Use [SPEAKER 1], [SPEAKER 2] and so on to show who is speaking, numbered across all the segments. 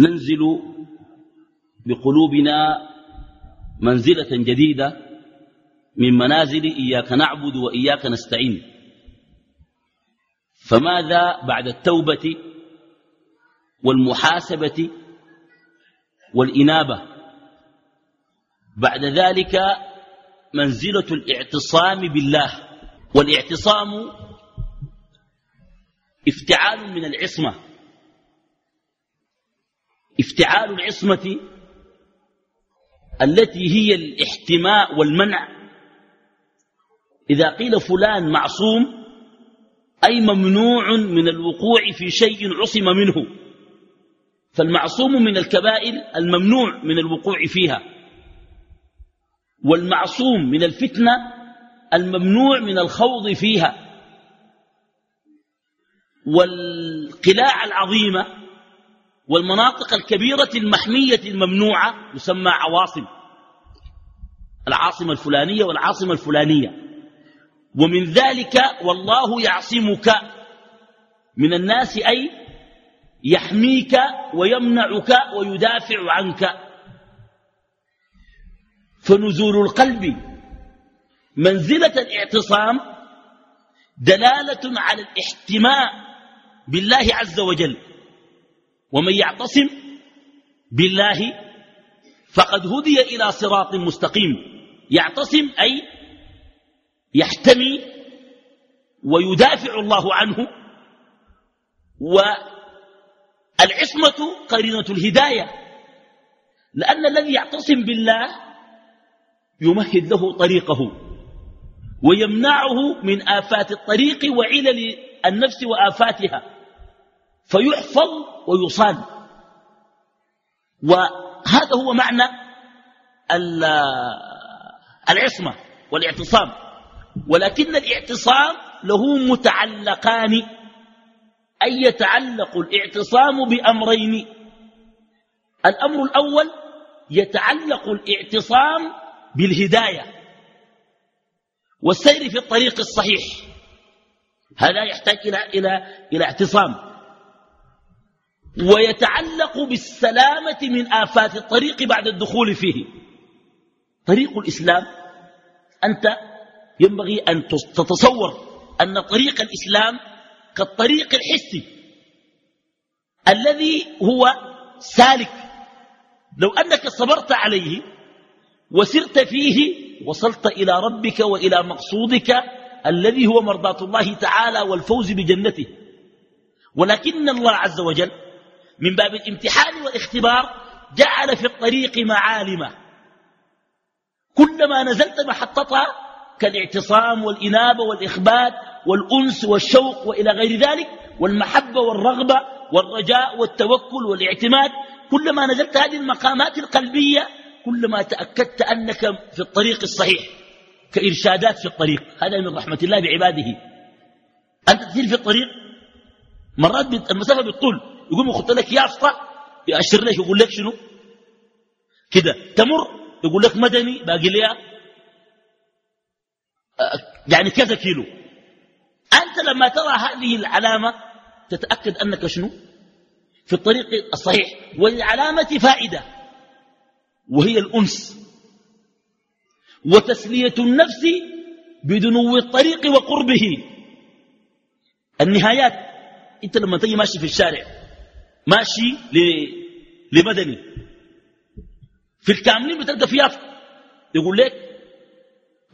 [SPEAKER 1] ننزل بقلوبنا منزلة جديدة من منازل إياك نعبد وإياك نستعين. فماذا بعد التوبة والمحاسبة والإنابة؟ بعد ذلك منزلة الاعتصام بالله والاعتصام افتعال من العصمة. افتعال العصمة التي هي الاحتماء والمنع. إذا قيل فلان معصوم أي ممنوع من الوقوع في شيء عصم منه. فالمعصوم من الكبائر الممنوع من الوقوع فيها. والمعصوم من الفتنة الممنوع من الخوض فيها. والقلاع العظيمة والمناطق الكبيرة المحمية الممنوعة يسمى عواصم. العاصمة الفلانية والعاصمة الفلانية. ومن ذلك والله يعصمك من الناس أي يحميك ويمنعك ويدافع عنك. فنزول القلب منزلة الاعتصام دلالة على الاحتماء بالله عز وجل. ومن يعتصم بالله فقد هدي إلى صراط مستقيم. يعتصم أي يحتمي ويدافع الله عنه. والعصمة قرينة الهداية. لأن الذي يعتصم بالله يمهد له طريقه ويمنعه من آفات الطريق وعلل النفس وآفاتها. فيحفظ ويصان وهذا هو معنى العصمة والاعتصام. ولكن الاعتصام له متعلقان. أي يتعلق الاعتصام بأمرين؟ الأمر الأول يتعلق الاعتصام بالهداية والسير في الطريق الصحيح. هذا يحتاج إلى, إلى, إلى اعتصام. ويتعلق بالسلامة من آفات الطريق بعد الدخول فيه. طريق الإسلام أنت ينبغي أن تتصور أن طريق الإسلام كالطريق الحسي الذي هو سالك. لو أنك صبرت عليه وسرت فيه وصلت إلى ربك وإلى مقصودك الذي هو مرضاة الله تعالى والفوز بجنته. ولكن الله عز وجل من باب الامتحان والاختبار جعل في الطريق معالم كلما نزلت محطتها كالاعتصام والإنابة والإخبات والأنس والشوق وإلى غير ذلك والمحبة والرغبة والرجاء والتوكل والاعتماد كلما نزلت هذه المقامات القلبية كلما تأكدت أنك في الطريق الصحيح كإرشادات في الطريق. هذا من رحمة الله بعباده. أنت تسير في الطريق مرات المسافة بالطول يقوم يخط لك يافطة يأشر لك يقول لك شنو؟ كده. تمر يقول لك مدني باقي لها يعني كذا كيلو. أنت لما ترى هذه العلامة تتأكد أنك شنو؟ في الطريق الصحيح. وللعلامة فائدة. وهي الأنس. وتسلية النفس بدنو الطريق وقربه. النهايات. أنت لما تجي ماشي في الشارع ماشي لمدني. في الكاملين بتلقى فيها يقول لك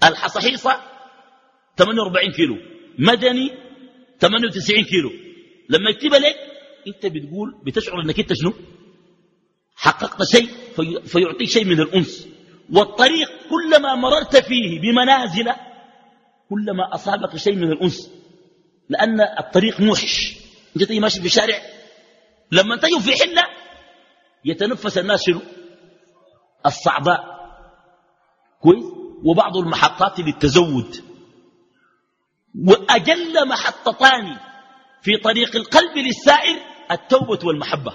[SPEAKER 1] الحصحيصة 48 كيلو مدني 98 كيلو. لما يكتبها لك انت بتقول بتشعر انك انت شنو؟ حققت شيء في فيعطيك شيء من الأنس. والطريق كلما مررت فيه بمنازل كلما أصابك شيء من الأنس. لأن الطريق موحش. انت ماشي في شارع لما تجوا في حلة يتنفس الناس شنو؟ الصعباء. كويس؟ وبعض المحطات للتزود. وأجل محطتان في طريق القلب للسائر التوبة والمحبة.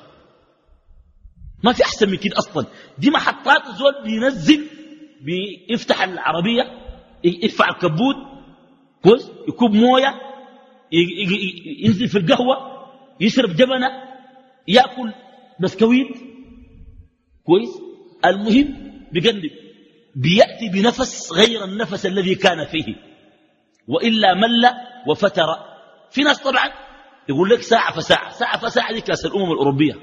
[SPEAKER 1] ما في أحسن من كده أصلا. دي محطات الزول بينزل بيفتح العربية يرفع الكبوت كويس؟ يكب موية ينزل في القهوة يشرب جبنة. يأكل بسكويت كويس. المهم بيقلب بيأتي بنفس غير النفس الذي كان فيه. وإلا مل وفتر. في ناس طبعا يقول لك ساعة فساعة. ساعة فساعة دي كاس الأمم الأوروبية.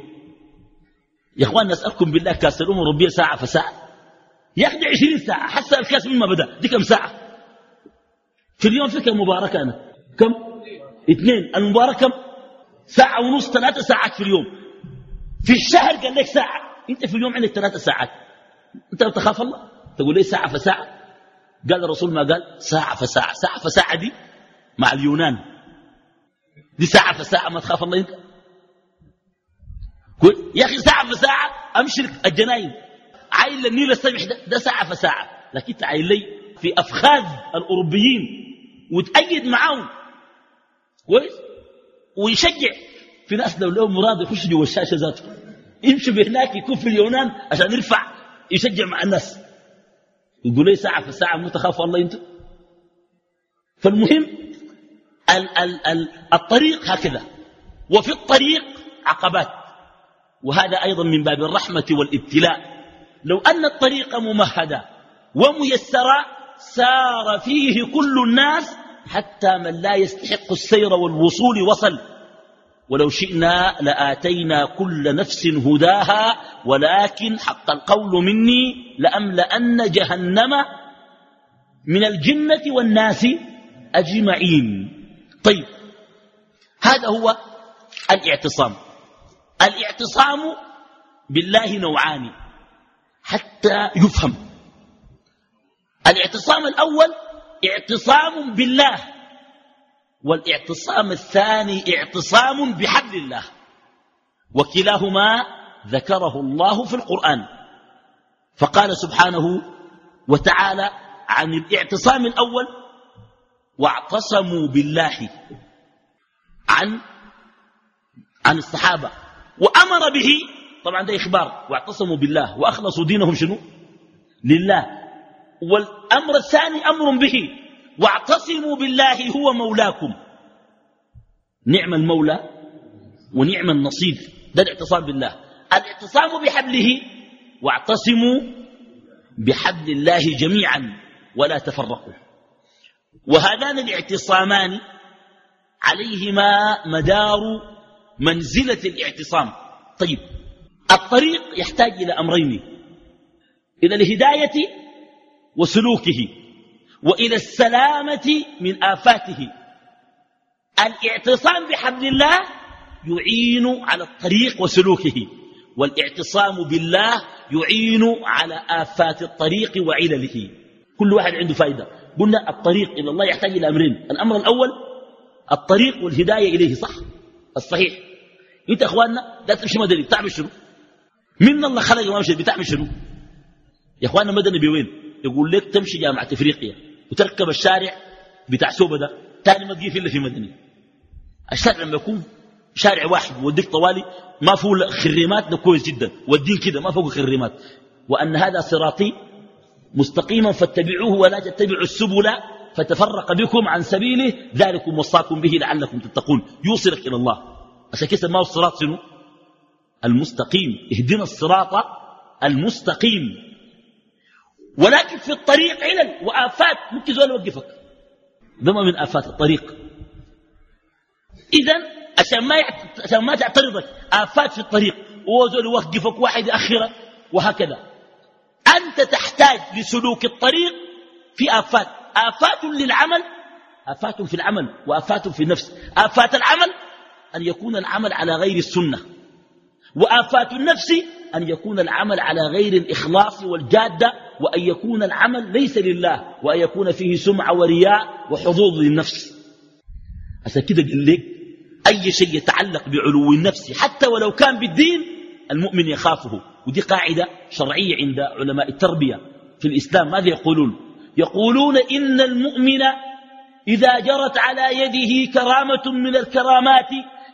[SPEAKER 1] يا أخوان نسألكم بالله كاس الأمم الأوروبية ساعة فساعة. ياخد عشرين ساعة. حتى الكاس مما بدأ. دي كم ساعة؟ في اليوم في كم كانت كم؟ اثنين. المباراة كم؟ ساعة ونص ثلاثة ساعات في اليوم. في الشهر قال لك ساعة. أنت في اليوم عندك ثلاثة ساعات. أنت تخاف الله؟ تقول لي ساعة فساعة. قال الرسول ما قال؟ ساعة فساعة. ساعة فساعة دي مع اليونان. دي ساعة فساعة ما تخاف الله انت يا أخي ساعة فساعة أمشي الجناين. عايل للنيل السمح ده, ده ساعة فساعة. لكن أنت لي في أفخاذ الأوروبيين وتأيد معاهم. كويس؟ ويشجع. في ناس لو لهم مراد يخش جوا الشاشة ذاته يمشي بهناك يكون في اليونان عشان يرفع يشجع مع الناس. يقول لي ساعة في ساعة مو تخافوا الله أنتم فالمهم ال ال ال الطريق هكذا وفي الطريق عقبات. وهذا أيضا من باب الرحمة والابتلاء. لو أن الطريق ممهدة وميسرة سار فيه كل الناس حتى من لا يستحق السير والوصول وصل. ولو شئنا لآتينا كل نفس هداها ولكن حق القول مني لأملأن جهنم من الجنة والناس أجمعين. طيب هذا هو الاعتصام. الاعتصام بالله نوعان حتى يفهم. الاعتصام الأول اعتصام بالله والاعتصام الثاني اعتصام بحبل الله. وكلاهما ذكره الله في القرآن. فقال سبحانه وتعالى عن الاعتصام الأول واعتصموا بالله عن عن الصحابة. وأمر به طبعا ده إخبار واعتصموا بالله وأخلصوا دينهم شنو؟ لله. والأمر الثاني أمر به. واعتصموا بالله هو مولاكم. نعم المولى ونعم النصير. ده الاعتصام بالله. الاعتصام بحبله. واعتصموا بحبل الله جميعا ولا تفرقوا. وهذان الاعتصامان عليهما مدار منزلة الاعتصام. طيب الطريق يحتاج إلى أمرين. إلى الهداية وسلوكه وإلى السلامة من آفاته. الاعتصام بحبل الله يعين على الطريق وسلوكه والاعتصام بالله يعين على آفات الطريق وعلله. كل واحد عنده فائدة قلنا الطريق إلى الله يحتاج إلى أمرين. الأمر الأول الطريق والهداية إليه صح؟ الصحيح. أنت إخواننا لا تمشي مدني بتعمل شنو؟ من الله خلق ما مشي بتعمل شنو؟ يا إخواننا مدني بوين؟ يقول لك تمشي جامعة إفريقيا وتركب الشارع بتاع سوبة ده. تاني ما تجي إلا في مدني. الشارع لما يكون شارع واحد وديك طوالي ما فوق خريمات ده كويس جدا. والدين كده ما فوق خريمات. وأن هذا صراطي مستقيما فاتبعوه ولا تتبعوا السبل فتفرق بكم عن سبيله. ذلكم وصاكم به لعلكم تتقون. يوصلك إلى الله. عشان كده ما هو الصراط شنو؟ المستقيم. اهدنا الصراط المستقيم. ولكن في الطريق علل وآفات ممكن زول يوقفك ده من آفات الطريق. إذا عشان ما عشان ما تعترضك آفات في الطريق. وزول يوقفك واحد يأخرك وهكذا. أنت تحتاج لسلوك الطريق في آفات. آفات للعمل آفات في العمل وآفات في النفس. آفات العمل أن يكون العمل على غير السنة. وآفات النفس أن يكون العمل على غير الإخلاص والجادة. وأن يكون العمل ليس لله وأن يكون فيه سمعة ورياء وحظوظ للنفس. عشان كده قال لك أي شيء يتعلق بعلو النفس حتى ولو كان بالدين المؤمن يخافه. ودي قاعدة شرعية عند علماء التربية في الإسلام. ماذا يقولون؟ يقولون إن المؤمن إذا جرت على يده كرامة من الكرامات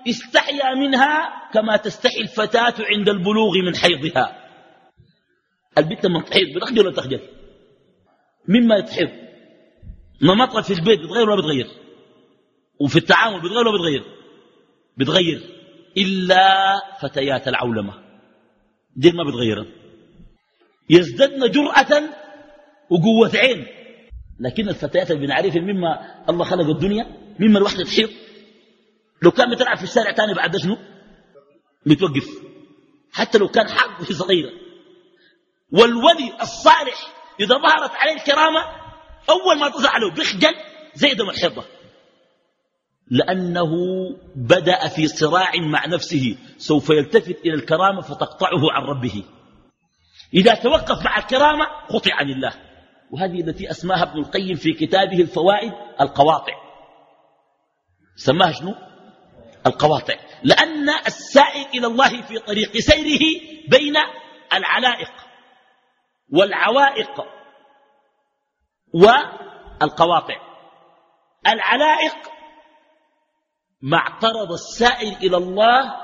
[SPEAKER 1] استحيا منها كما تستحي الفتاة عند البلوغ من حيضها. البنت لما تحيض بتخجل ولا تخجل مما يتحيض. نمطها في البيت بتغير ولا بتغير؟ وفي التعامل بتغير ولا بتغير؟ بتغير. إلا فتيات العولمة. دي ما بتغيرها يزددن جرأة وقوة عين. لكن الفتيات اللي بنعرفها مما الله خلق الدنيا مما الواحدة تحيط لو كان بتلعب في الشارع تاني بعد شنو؟ بتوقف. حتى لو كان حق صغيرة والولي الصالح إذا ظهرت عليه الكرامة أول ما تظهر عليه بيخجل زي دم الحيضة. لأنه بدأ في صراع مع نفسه سوف يلتفت إلى الكرامة فتقطعه عن ربه. إذا توقف مع الكرامة قطع عن الله. وهذه التي أسماها ابن القيم في كتابه الفوائد القواطع. سماها شنو؟ القواطع. لأن السائر إلى الله في طريق سيره بين العلائق. والعوائق والقواطع. العلائق ما اعترض السائر إلى الله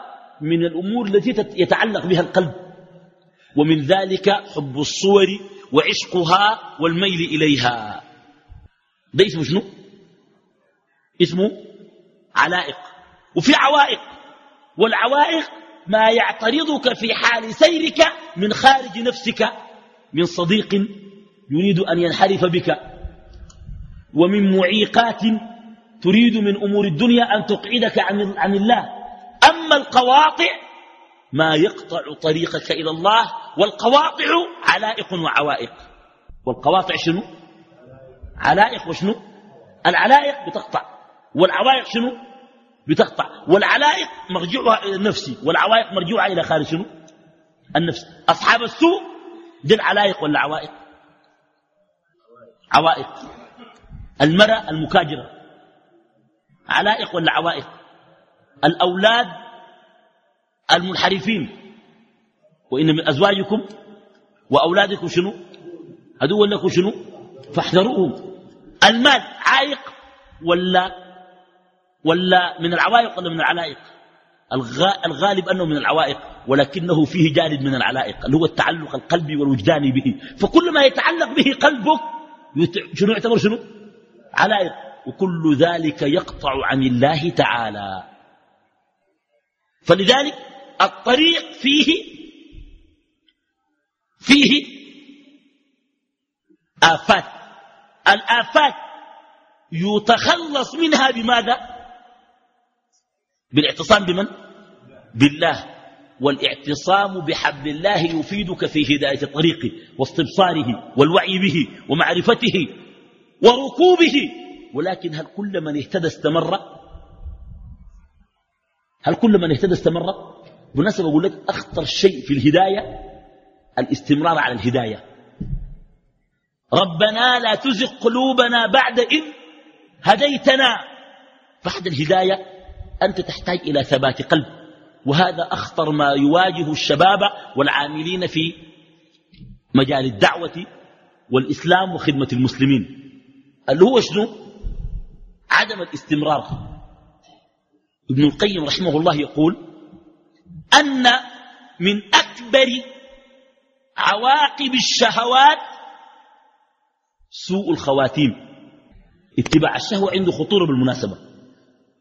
[SPEAKER 1] من الأمور التي يتعلق بها القلب ومن ذلك حب الصور وعشقها والميل إليها. ده اسمه شنو؟ اسمه علائق. وفي عوائق والعوائق ما يعترضك في حال سيرك من خارج نفسك من صديق يريد أن ينحرف بك ومن معيقات تريد من أمور الدنيا أن تقعدك عن, الله. أما القواطع ما يقطع طريقك إلى الله والقواطع علائق وعوائق. والقواطع شنو؟ علائق وشنو؟ العلائق بتقطع والعوائق شنو؟ بتقطع. والعلائق مرجعها إلى النفس والعوائق مرجوعها إلى خارج شنو؟ النفس. أصحاب السوء دي العلائق ولا عوائق. عوائق المرأة المكاجرة. علائق ولا عوائق الأولاد المنحرفين. وإن من أزواجكم وأولادكم شنو؟ هدوا لكم شنو؟ فاحذروهم. المال عائق ولا ولا من العوائق ولا من العلائق؟ الغالب أنه من العوائق ولكنه فيه جانب من العلائق اللي هو التعلق القلبي والوجداني به. فكل ما يتعلق به قلبك شنو يعتبر شنو؟ علائق. وكل ذلك يقطع عن الله تعالى. فلذلك الطريق فيه فيه آفات. الآفات يتخلص منها بماذا؟ بالاعتصام بمن؟ بالله. والاعتصام بحبل الله يفيدك في هداية طريقه واستبصاره والوعي به ومعرفته وركوبه. ولكن هل كل من اهتدى استمر؟ هل كل من اهتدى استمر؟ بالنسبة أقول لك أخطر شيء في الهداية الاستمرار على الهداية. ربنا لا تزغ قلوبنا بعد إذ هديتنا. بعد الهداية أنت تحتاج إلى ثبات قلب. وهذا أخطر ما يواجه الشباب والعاملين في مجال الدعوة والإسلام وخدمة المسلمين. اللي هو شنو؟ عدم الاستمرار. ابن القيم رحمه الله يقول أن من أكبر عواقب الشهوات سوء الخواتيم. اتباع الشهوة عنده خطورة بالمناسبة.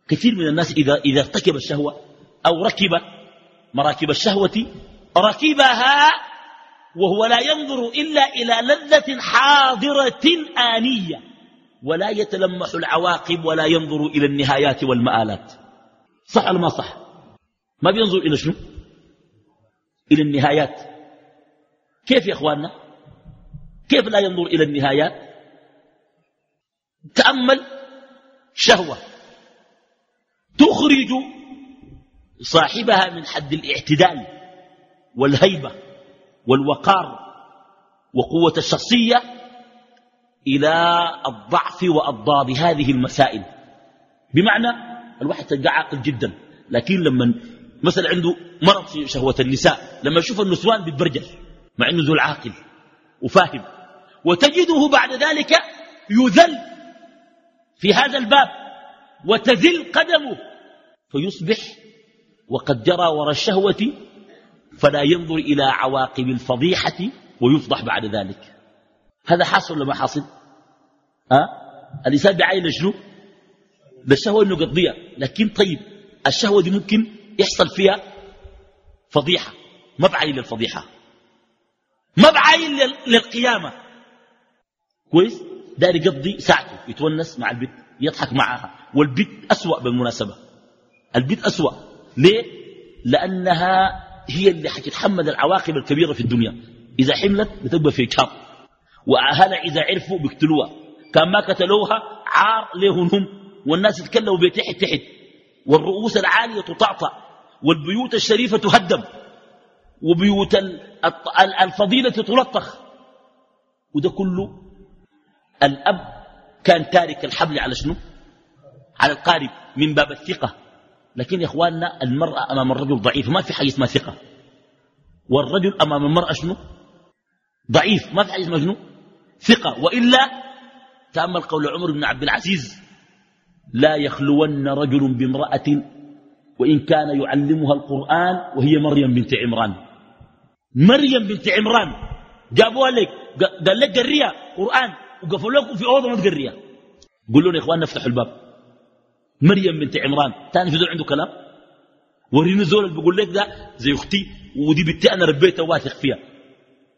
[SPEAKER 1] كثير من الناس إذا, إذا ارتكب الشهوة أو ركب مراكب الشهوة ركبها وهو لا ينظر إلا إلى لذة حاضرة آنية ولا يتلمح العواقب ولا ينظر إلى النهايات والمآلات. صح ولا ما صح؟ ما بينظر إلى شنو؟ إلى النهايات. كيف يا أخواننا؟ كيف لا ينظر إلى النهايات؟ تأمل شهوة. تخرج صاحبها من حد الاعتدال والهيبة والوقار وقوة الشخصية إلى الضعف وأضداد هذه المسائل. بمعنى الواحد تلقى عاقل جدا لكن لما مثلا عنده مرض في شهوة النساء لما يشوف النسوان بيتبرجل مع إنه ذو العاقل وفاهم. وتجده بعد ذلك يذل في هذا الباب وتذل قدمه. فيصبح وقد جرى وراء الشهوة فلا ينظر إلى عواقب الفضيحة ويفضح بعد ذلك. هذا حاصل ولا ما حاصل؟ ها؟ الإنسان بعين شنو؟ ده الشهوة إنه قضية لكن طيب الشهوة دي ممكن يحصل فيها فضيحة. ما بعين للفضيحة. ما بعين للقيامة. كويس؟ داير يقضي ساعته. يتونس مع البيت يضحك معها. والبيت أسوأ بالمناسبة. البيت أسوأ. ليه؟ لأنها هي اللي حتتحمل العواقب الكبيرة في الدنيا. إذا حملت بتبقى في شاب وأهلها إذا عرفوا بيقتلوها. كان ما قتلوها عار لهم هم. والناس يتكلموا بتحت تحت والرؤوس العالية تطعطع. والبيوت الشريفة تهدم. وبيوت الفضيلة تلطخ. وده كله الأب كان تارك الحبل على شنو؟ على القارب من باب الثقة. لكن يا إخواننا المرأة أمام الرجل ضعيف ما في حاجة اسمها ثقة. والرجل أمام المرأة شنو؟ ضعيف ما في حاجة اسمها شنو؟ ثقة. وإلا تأمل قول عمر بن عبد العزيز لا يخلون رجل بامرأة وإن كان يعلمها القرآن وهي مريم بنت عمران. مريم بنت عمران جابوها لك قال لك قريها قرآن وقفوا لكم في أوضة ما تقريها. قول لهم يا إخوان نفتحوا الباب. مريم بنت عمران. تاني في عنده كلام؟ وريني زول اللي بيقول لك ده زي أختي ودي بنتي أنا ربيتها واثق فيها.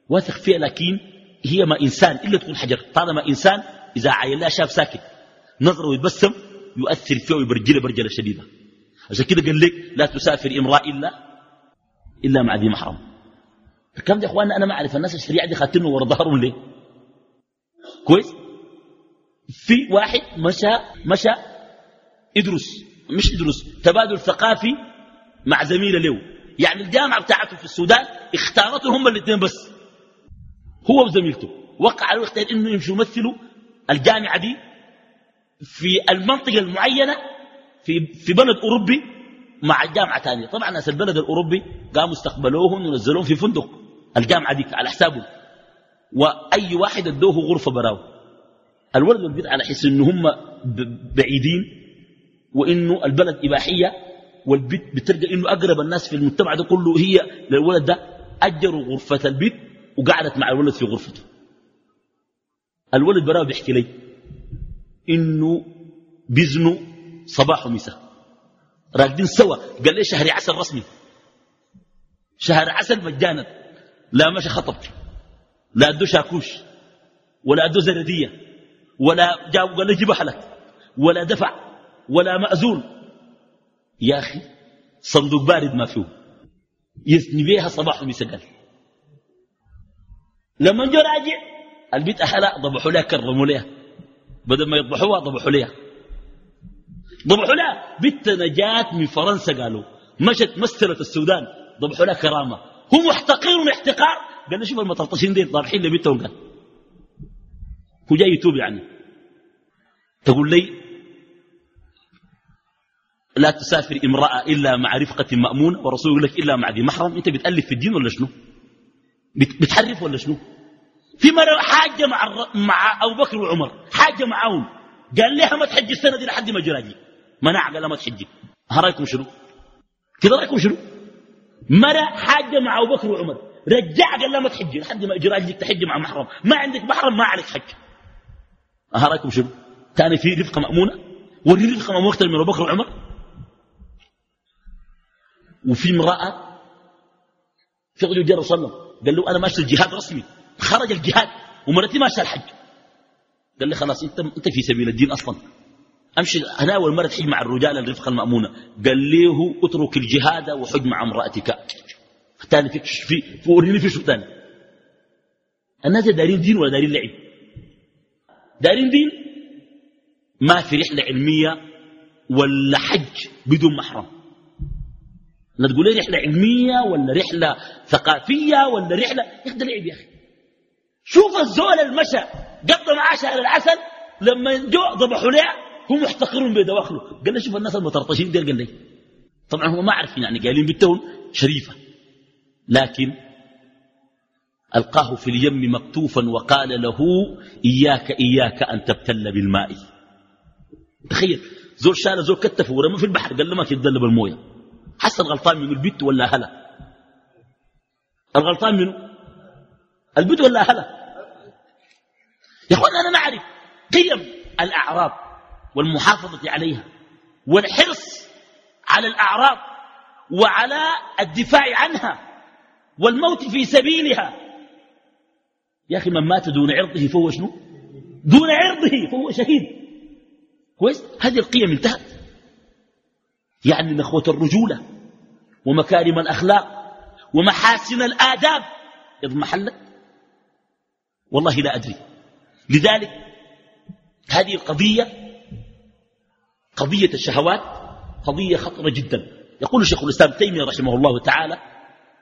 [SPEAKER 1] واثق فيها لكن هي ما إنسان إلا تكون حجر. طالما إنسان إذا عين لها شاف ساكت. نظره ويتبسم يؤثر فيه ويبرجله برجلة شديدة. عشان كده قال لك لا تسافر امرأة إلا إلا مع ذي محرم. كم يا إخواننا؟ أنا ما أعرف. الناس الشريعة دي خاتمة ورا ظهرهم ليه؟ كويس؟ في واحد مشى مشى إدرس مش إدرس تبادل ثقافي مع زميله له. يعني الجامعة بتاعته في السودان اختارته هم الاثنين بس. هو وزميلته. وقع عليه اختيار إنه يمشوا يمثلوا الجامعة دي في المنطقة المعينة في, في بلد أوروبي مع الجامعة ثانية طبعا ناس البلد الأوروبي قاموا استقبلوهم ونزلوهم في فندق الجامعة دي على حسابهم. وأي واحد ادوه غرفة براو الولد والبنت على حس إنه هم بعيدين وإنه البلد إباحية والبيت بتلقى إنه أقرب الناس في المجتمع ده كله هي للولد ده اجروا غرفة البيت وقعدت مع الولد في غرفته. الولد براه بيحكي لي إنه بيزنوا صباح ومساء. راكدين سوا. قال لي شهر عسل رسمي. شهر عسل مجانا. لا مشى خطب. لا ادو شاكوش. ولا ادو زردية. ولا جاب قال لي جيب اهلك ولا دفع. ولا مأذون. يا أخي صندوق بارد ما فيه. يثني بيها صباح ومساء قال لما جو راجع البيت اهلها ضبحوا لها كرموا لها. بدل ما يضبحوها ضبحوا لها. ضبحوا لها. بنت نجاة من فرنسا قالوا. مشت مثلت السودان ضبحوا لها كرامة. هو محتقر احتقار. قال شوف المطرطشين دي ضابحين لبنتهم قال. هو جاي يتوب يعني. تقول لي لا تسافر امرأة إلا مع رفقة مأمونة ورسول يقول لك إلا مع ذي محرم. أنت بتألف في الدين ولا شنو؟ بتحرف ولا شنو؟ في مرة حاجة مع, مع أبو بكر وعمر حاجة معاهم قال لها ما تحجي السنة دي لحد ما جراجي منع قال ما تحجي ها رأيكم شنو؟ كده رأيكم شنو؟ مرة حاجة مع أبو بكر وعمر رجع قال لها ما تحجي لحد ما جراجيك تحجي مع محرم. ما عندك محرم ما عليك حج. ها رأيكم شنو؟ كان في رفقة مأمونة؟ وري رفقة مأمونة أكثر من أبو بكر وعمر؟ وفي امرأة في رجل جرى صلى قال له أنا ماشي الجهاد رسمي خرج الجهاد ومرتي ماشي الحج. قال لي خلاص انت أنت في سبيل الدين أصلا. أمشي أنا اول مره تحج مع الرجال الرفقه المأمونة. قال له اترك الجهاد وحج مع امرأتك. ثاني في في وريني في شو ثاني الناس دارين دين ولا دارين لعب؟ دارين دين؟ ما في رحلة علمية ولا حج بدون محرم. لا تقول لي رحلة علمية ولا رحلة ثقافية ولا رحلة. يا أخي لعب يا أخي. شوف الزول المشى قضى معاه شهر العسل لما جو ضبحوا له هم محتقرون بدواخله قال لي شوف الناس المطرطشين دير قال لي. طبعا هم ما عارفين يعني قايلين بنتهم شريفة. لكن ألقاه في اليم مكتوفا وقال له إياك إياك أن تبتل بالماء. تخيل زول شال زول كتفه ورمى في البحر قال له ما تتدلى بالموية. حسن غلطان من البيت ولا هلا؟ الغلطان منه؟ البيت ولا هلا؟ يا أخوان أنا نعرف قيم الاعراض والمحافظة عليها والحرص على الاعراض وعلى الدفاع عنها والموت في سبيلها. يا أخي من مات دون عرضه فهو شنو؟ دون عرضه فهو شهيد. كويس؟ هذه القيم انتهت. يعني نخوة الرجولة ومكارم الأخلاق ومحاسن الآداب. اضمحلت والله لا أدري. لذلك هذه القضية قضية الشهوات قضية خطرة جدا. يقول شيخ الإسلام تيمية رحمه الله تعالى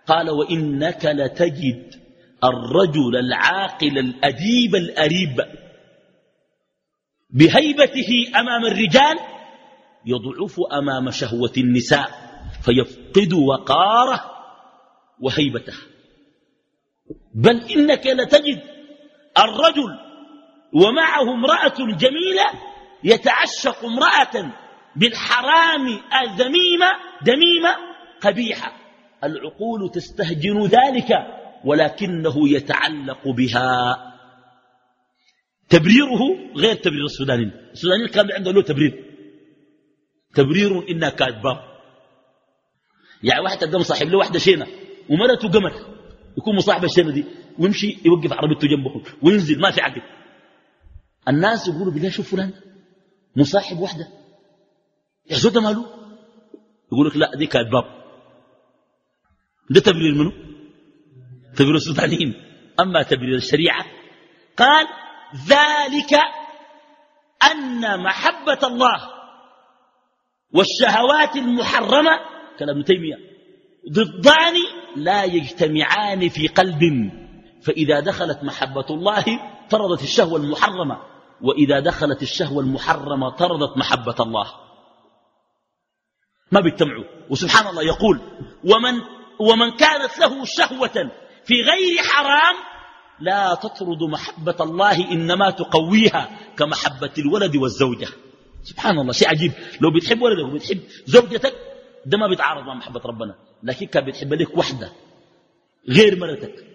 [SPEAKER 1] قال وإنك لتجد الرجل العاقل الأديب الأريب بهيبته أمام الرجال يضعف أمام شهوة النساء فيفقد وقاره وهيبته. بل إنك لتجد الرجل ومعه امرأة جميلة يتعشق امرأة بالحرام الذميمة دميمة قبيحة. العقول تستهجن ذلك ولكنه يتعلق بها. تبريره غير تبرير السوداني السوداني كان عنده له تبرير. تبرير إنها كاذبة يعني واحد قدام صاحب له واحدة شينة ومرته قمر يكون مصاحب الشينة دي ويمشي يوقف عربيته جنبه وينزل ما في عقل. الناس يقولوا بالله شوف فلان مصاحب واحدة. يحزو ده ماله؟ يقول لك لا دي كاذباب ده تبرير منه؟ تبرير السودانيين أما تبرير الشريعة قال ذلك أن محبة الله والشهوات المحرمة كلام ابن تيمية ضدان لا يجتمعان في قلب فإذا دخلت محبة الله طردت الشهوة المحرمة وإذا دخلت الشهوة المحرمة طردت محبة الله. ما بيجتمعوا. وسبحان الله يقول ومن, ومن كانت له شهوة في غير حرام لا تطرد محبة الله إنما تقويها كمحبة الولد والزوجة. سبحان الله شيء عجيب. لو بتحب ولدك وبتحب زوجتك ده ما بيتعارض مع محبة ربنا. لكن كان بتحب لك وحدة غير مرتك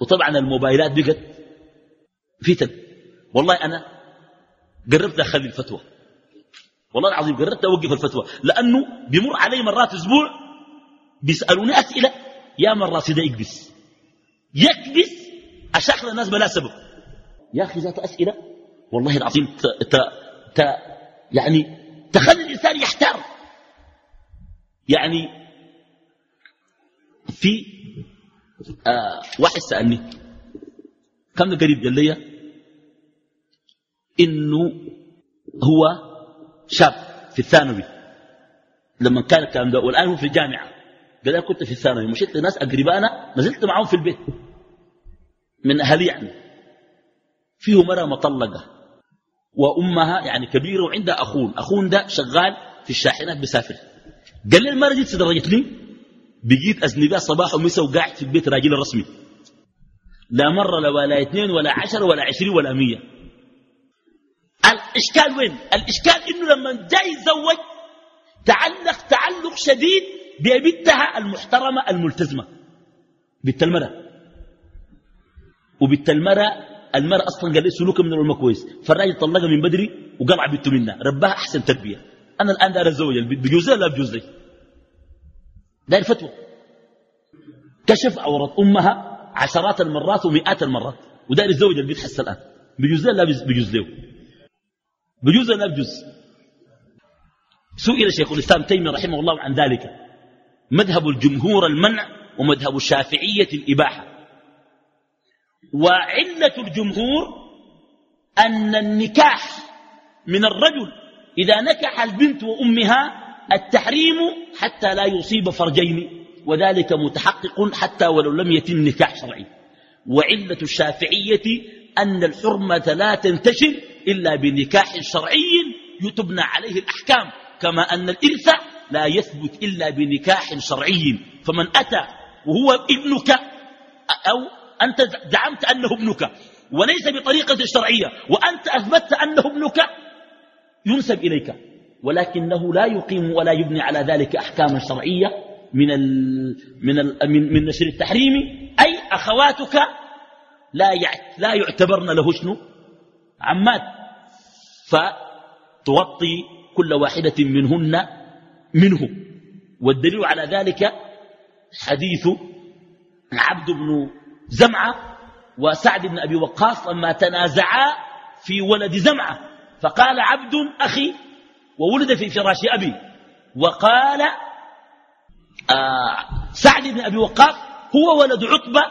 [SPEAKER 1] وطبعا الموبايلات بقت فتن. والله أنا قربت أخلي الفتوى. والله العظيم قررت أوقف الفتوى. لأنه بمر علي مرات أسبوع بيسألوني أسئلة. يا مرة ده يكبس. يكبس أشخل الناس بلا سبب. يا أخي ذات أسئلة. والله العظيم. ت... يعني تخلي الإنسان يحتار. يعني في آه واحد سألني كم قريب؟ قال لي إنه هو شاب في الثانوي. لما كان الكلام ده والآن هو في الجامعة. قال أنا كنت في الثانوي مشيت لناس أقربانا نزلت معهم في البيت. من أهلي يعني. فيه مرة مطلقة. وأمها يعني كبيرة وعندها أخون. أخون ده شغال في الشاحنات بسافر. قال لي المرة دي تدرجتني بقيت أذنبها صباح ومسا وقاعد في البيت راجل الرسمي لا مرة لا ولا اثنين ولا عشر ولا عشرين ولا مية. الإشكال وين؟ الإشكال إنه لما جاي يتزوج تعلق تعلق شديد ببنتها المحترمة الملتزمة. بنت المرأة. وبنت المرأة المرأة أصلا قال لي سلوكها من الأمة كويس. فالراجل طلقها من بدري وقلع بنته منها. ربها أحسن تربية. أنا الآن دار أتزوج. بجوز لا بجوز لي داير فتوى. كشف عورة أمها عشرات المرات ومئات المرات. وداير يتزوج البيت حس الآن. بجوز لا بجوز له. بجوز لا بجوز. سئل شيخ الإسلام تيمية رحمه الله عن ذلك. مذهب الجمهور المنع ومذهب الشافعية الإباحة. وعلة الجمهور أن النكاح من الرجل إذا نكح البنت وأمها التحريم حتى لا يصيب فرجين وذلك متحقق حتى ولو لم يتم نكاح شرعي. وعلة الشافعية أن الحرمة لا تنتشر إلا بنكاح شرعي يتبنى عليه الأحكام كما أن الإرث لا يثبت إلا بنكاح شرعي. فمن أتى وهو ابنك أو أنت زعمت أنه ابنك وليس بطريقة شرعية وأنت أثبتت أنه ابنك ينسب إليك ولكنه لا يقيم ولا يبني على ذلك أحكاما شرعية من ال من ال من, من نشر التحريم. أي أخواتك لا لا يعتبرن له شنو؟ عمات. فتغطي كل واحدة منهن منه. والدليل على ذلك حديث عبد بن زمعة وسعد بن أبي وقاص لما تنازعا في ولد زمعة. فقال عبد أخي وولد في فراش أبي. وقال آه سعد بن أبي وقاص هو ولد عتبة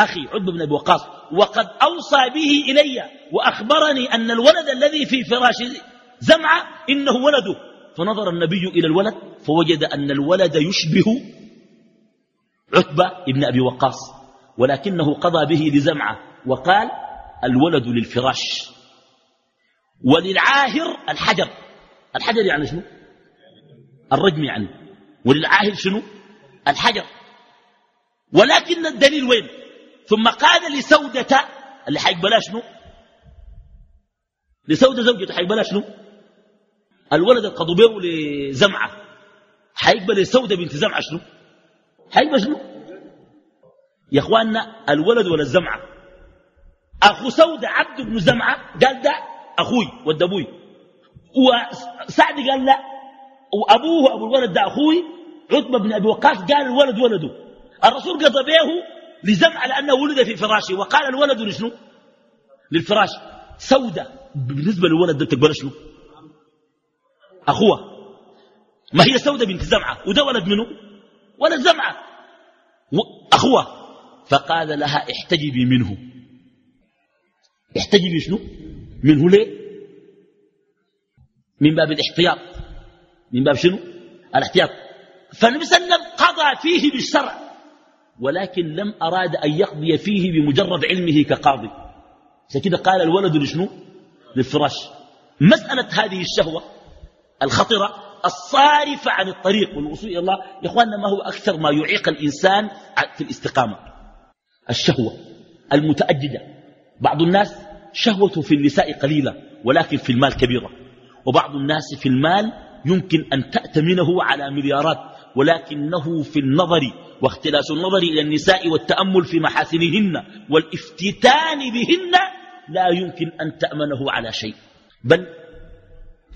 [SPEAKER 1] أخي عتبة بن أبي وقاص. وقد أوصى به إلي وأخبرني أن الولد الذي في فراش زمعة إنه ولده. فنظر النبي إلى الولد فوجد أن الولد يشبه عتبة بن أبي وقاص. ولكنه قضى به لزمعة. وقال الولد للفراش. وللعاهر الحجر. الحجر يعني شنو؟ الرجم يعني. وللعاهر شنو؟ الحجر. ولكن الدليل وين؟ ثم قال لسودة اللي حيقبلها شنو؟ لسودة زوجته حيقبلها شنو؟ الولد القضبيو لزمعة. حيقبل لسودة بنت زمعة شنو؟ حيقبل شنو؟ يا إخواننا الولد ولا الزمعة؟ أخو سودة عبد بن زمعة قال ده أخوي ود أبوي؟ وسعد قال لا. وأبوه أبو الولد ده أخوي عتبة بن أبي وقاص قال الولد ولده. الرسول قضى به لزمع لأنه ولد في فراشه. وقال الولد لشنو؟ للفراش. سودة بالنسبة للولد ده تقبل شنو؟ أخوه. ما هي سودة بنت زمعة؟ وده ولد منه ولد زمعة. أخوه. فقال لها احتجبي منه. احتجبي شنو؟ منه ليه؟ من باب الاحتياط. من باب شنو؟ الاحتياط. فالنبي صلى الله عليه وسلم قضى فيه بالشرع ولكن لم أراد أن يقضي فيه بمجرد علمه كقاضي. كده قال الولد لشنو؟ للفراش. مسألة هذه الشهوة الخطرة الصارفة عن الطريق والوصول إلى الله يا إخواننا ما هو أكثر ما يعيق الإنسان في الاستقامة. الشهوة المتأججة. بعض الناس شهوته في النساء قليلة ولكن في المال كبيرة. وبعض الناس في المال يمكن أن تأتمنه على مليارات ولكنه في النظر واختلاس النظر إلى النساء والتأمل في محاسنهن والافتتان بهن لا يمكن أن تأمنه على شيء. بل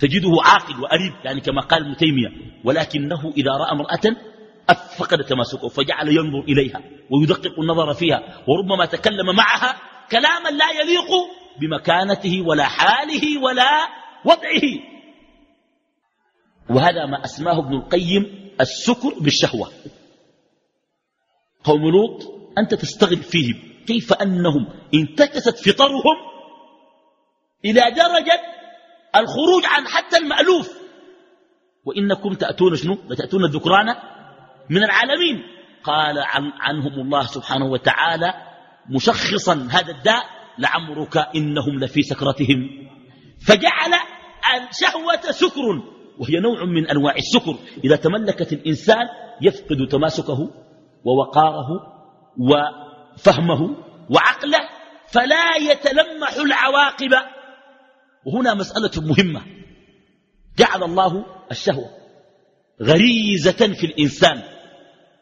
[SPEAKER 1] تجده عاقل وأريب يعني كما قال ابن تيمية ولكنه إذا رأى امرأة فقد تماسكه فجعل ينظر إليها ويدقق النظر فيها وربما تكلم معها كلاما لا يليق بمكانته ولا حاله ولا وضعه. وهذا ما أسماه ابن القيم السكر بالشهوة. قوم لوط أنت تستغرب فيهم كيف أنهم انتكست فطرهم إلى درجة الخروج عن حتى المألوف. وإنكم تأتون شنو؟ لتأتون الذكران من العالمين. قال عن عنهم الله سبحانه وتعالى مشخصا هذا الداء لعمرك إنهم لفي سكرتهم. فجعل الشهوة سكر وهي نوع من أنواع السكر. إذا تملكت الإنسان يفقد تماسكه ووقاره وفهمه وعقله فلا يتلمح العواقب. وهنا مسألة مهمة. جعل الله الشهوة غريزة في الإنسان.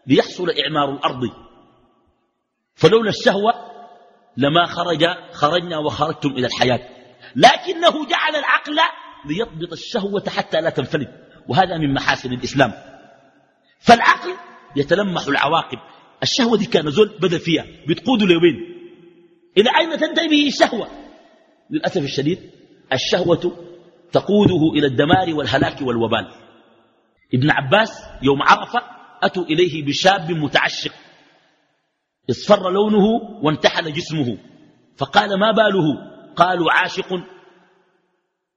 [SPEAKER 1] ليحصل إعمار الأرض. فلولا الشهوة لما خرج خرجنا وخرجتم إلى الحياة. لكنه جعل العقل ليضبط الشهوة حتى لا تنفلت وهذا من محاسن الإسلام. فالعقل يتلمح العواقب. الشهوة دي كان زول بدأ فيها بتقوده لوين إلى أين تنتهي به الشهوة؟ للأسف الشديد الشهوة تقوده إلى الدمار والهلاك والوبال. ابن عباس يوم عرفة أتوا إليه بشاب متعشق. اصفر لونه وانتحل جسمه. فقال ما باله؟ قالوا عاشق.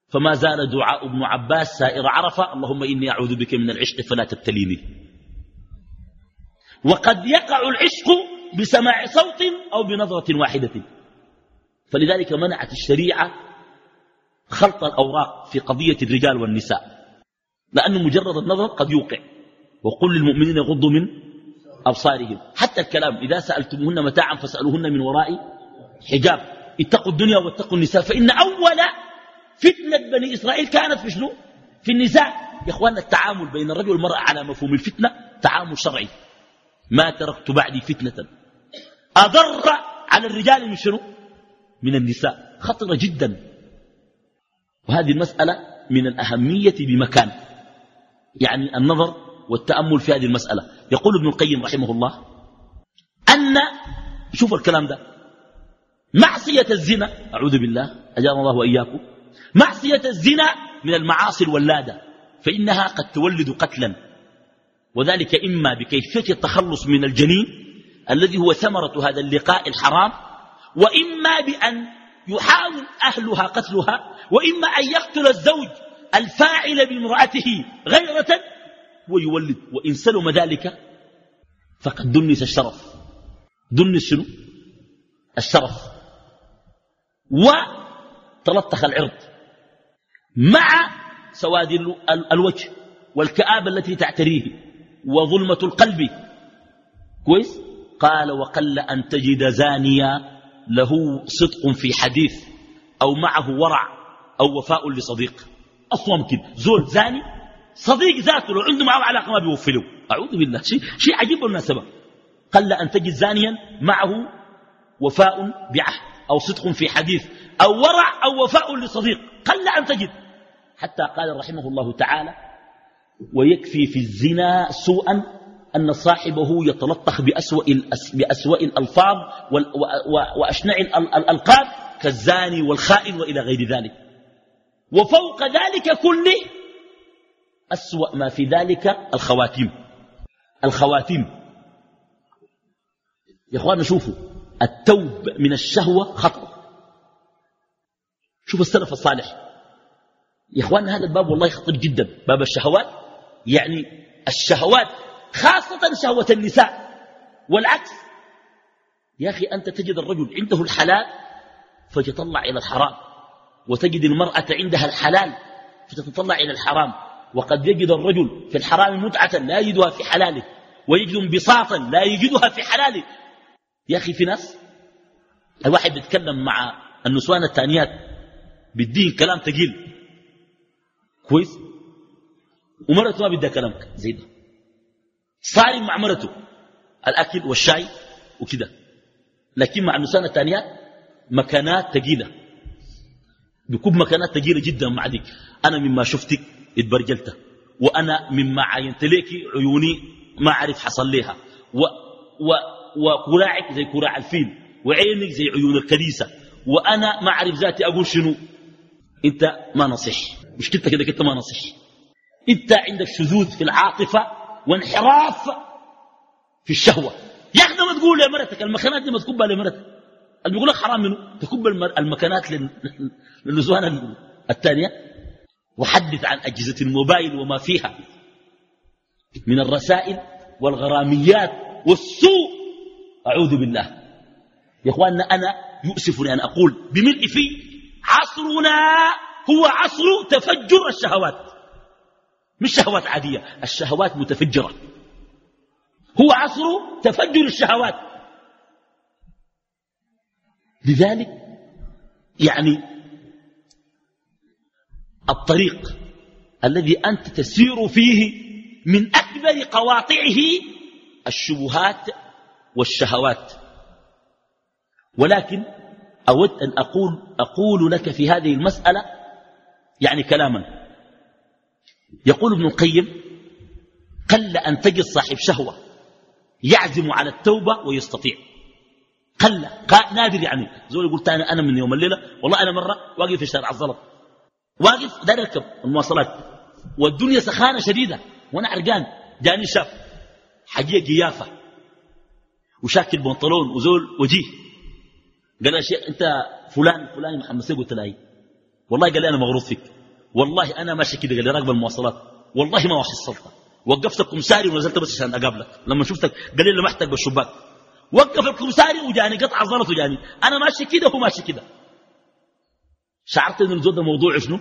[SPEAKER 1] فما زال دعاء ابن عباس سائر عرفة. اللهم إني أعوذ بك من العشق فلا تبتليني. وقد يقع العشق بسماع صوت أو بنظرة واحدة. فلذلك منعت الشريعة خلط الأوراق في قضية الرجال والنساء. لأنه مجرد النظر قد يوقع. وقل للمؤمنين يغضوا من أبصارهم. حتى الكلام إذا سألتموهن متاعا فاسألوهن من وراء حجاب. اتقوا الدنيا واتقوا النساء فإن أول فتنة بني إسرائيل كانت في شنو؟ في النساء. يا أخواننا التعامل بين الرجل والمرأة على مفهوم الفتنة تعامل شرعي. ما تركت بعدي فتنة. أضر على الرجال من شنو؟ من النساء. خطرة جدا. وهذه المسألة من الأهمية بمكان. يعني النظر والتأمل في هذه المسألة. يقول ابن القيم رحمه الله أن شوف الكلام ده معصية الزنا أعوذ بالله أجاب الله وإياكم معصية الزنا من المعاصي الولادة فإنها قد تولد قتلا وذلك إما بكيفية التخلص من الجنين الذي هو ثمرة هذا اللقاء الحرام وإما بأن يحاول أهلها قتلها وإما أن يقتل الزوج الفاعل بامرأته غيرة ويولد وإن سلم ذلك فقد دنس الشرف. دنس شنو؟ الشرف. وتلطخ العرض مع سواد الوجه والكآبة التي تعتريه وظلمة القلب. كويس؟ قال وقل أن تجد زانيا له صدق في حديث أو معه ورع أو وفاء لصديق. أصلا ممكن زول زاني صديق ذاته لو عنده معه علاقة ما بيوفله أعوذ بالله. شيء, شيء عجيب بالمناسبة. قل أن تجد زانيا معه وفاء بعهد أو صدق في حديث أو ورع أو وفاء لصديق. قل أن تجد. حتى قال رحمه الله تعالى ويكفي في الزنا سوءا أن صاحبه يتلطخ بأسوأ, بأسوأ الألفاظ وأشنع الألقاب كالزاني والخائن وإلى غير ذلك. وفوق ذلك كله أسوأ ما في ذلك الخواتيم. الخواتيم. يا اخوانا شوفوا التوب من الشهوة خطر شوفوا السلف الصالح. يا اخوانا هذا الباب والله خطير جدا. باب الشهوات يعني الشهوات خاصة شهوة النساء. والعكس. يا أخي أنت تجد الرجل عنده الحلال فتطلع إلى الحرام وتجد المرأة عندها الحلال فتتطلع إلى الحرام. وقد يجد الرجل في الحرام متعة لا يجدها في حلاله ويجد انبساطا لا يجدها في حلاله. يا أخي في ناس الواحد بيتكلم مع النسوان الثانيات بالدين كلام تقيل. كويس؟ ومرته ما بدها كلامك زي ده صارم مع مرته الأكل والشاي وكده. لكن مع النسوان الثانيات مكانات تقيلة. بكون مكانات تقيلة جدا مع ديك. أنا مما شفتك اتبرجلت وأنا مما عينت لك عيوني ما أعرف حصل لها و و وكراعك زي كراع الفيل وعينك زي عيون الكنيسة. وأنا ما أعرف ذاتي أقول شنو؟ أنت ما نصح مشكلتك كده أنت ما نصح أنت عندك شذوذ في العاطفة وانحراف في الشهوة. يا أخي ما تقول لمرتك المكانات دي ما تكبها لمرتك اللي بيقول لك حرام منه تكب المكانات للنسوان الثانية. وحدث عن أجهزة الموبايل وما فيها من الرسائل والغراميات والسوء. أعوذ بالله. يا أخواننا أنا يؤسفني أن أقول بملء في عصرنا هو عصر تفجر الشهوات مش شهوات عادية الشهوات متفجرة. هو عصر تفجر الشهوات. لذلك يعني الطريق الذي أنت تسير فيه من أكبر قواطعه الشبهات والشهوات. ولكن أود أن أقول, أقول لك في هذه المسألة يعني كلاما. يقول ابن القيم قل أن تجد صاحب شهوة يعزم على التوبة ويستطيع. قل نادر يعني. زول يقول أنا من يوم الليلة والله أنا مرة واقف في شارع الزلط واقف دار اركب المواصلات. والدنيا سخانة شديدة. وأنا عرقان. جاني شاف حقيقة قيافة. وشاكل بنطلون وزول وجيه. قال يا شيخ انت فلان فلان محمد قلت له والله قال لي أنا مغروط فيك. والله أنا ماشي كده قال لي راكب المواصلات. والله ما وصلت وقفت الكمساري ونزلت بس عشان أقابلك. لما شفتك قال لي لمحتك بالشباك. وقف الكمساري وجاني قطع زلط وجاني. أنا ماشي كده وهو ماشي كده. شعرت إن الزود موضوع شنو؟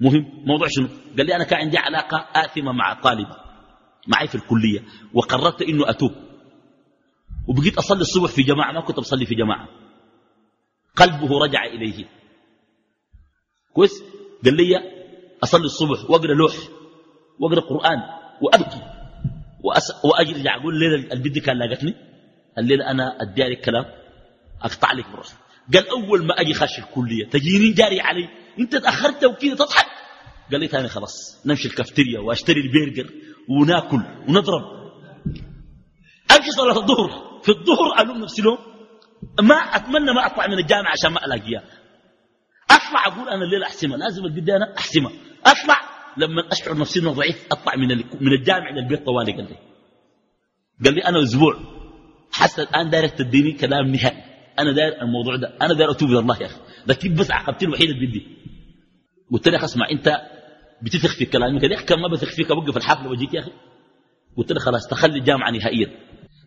[SPEAKER 1] مهم. موضوع شنو؟ قال لي أنا كان عندي علاقة آثمة مع طالب معي في الكلية وقررت إنه أتوب. وبقيت أصلي الصبح في جماعة ما كنت أصلي في جماعة. قلبه رجع إليه. كويس؟ قال لي أصلي الصبح وأقرأ لوح وأقرأ قرآن وأبكي. وأس... وأرجع أقول الليلة البدي كان لاقتني الليلة أنا أدي عليك كلام أقطع لك مرة قال أول ما أجي خش الكلية تجيني جاري علي. أنت تأخرت وكذا تضحك. قال لي ثاني خلاص نمشي الكافتيريا وأشتري البرجر وناكل ونضرب. أمشي صلاة الظهر. في الظهر ألوم نفسي لهم ما أتمنى ما أطلع من الجامعة عشان ما ألاقيها. أطلع أقول أنا الليلة أحسمها لازم البدايه أنا أحسمها. أطلع لما أشعر نفسي إنه ضعيف أطلع من من الجامع للبيت طوالي قال لي. قال لي أنا أسبوع. حتى الآن داير تديني كلام نهائي. أنا داير الموضوع ده أنا داير أتوب إلى الله يا أخي. لكن بس عقبتي الوحيده اللي بدي قلت له اسمع أنت بتثق في كلامي كده كان ما بثق فيك أوقف الحفله وأجيك يا أخي. قلت له خلاص تخلي الجامعة نهائيا.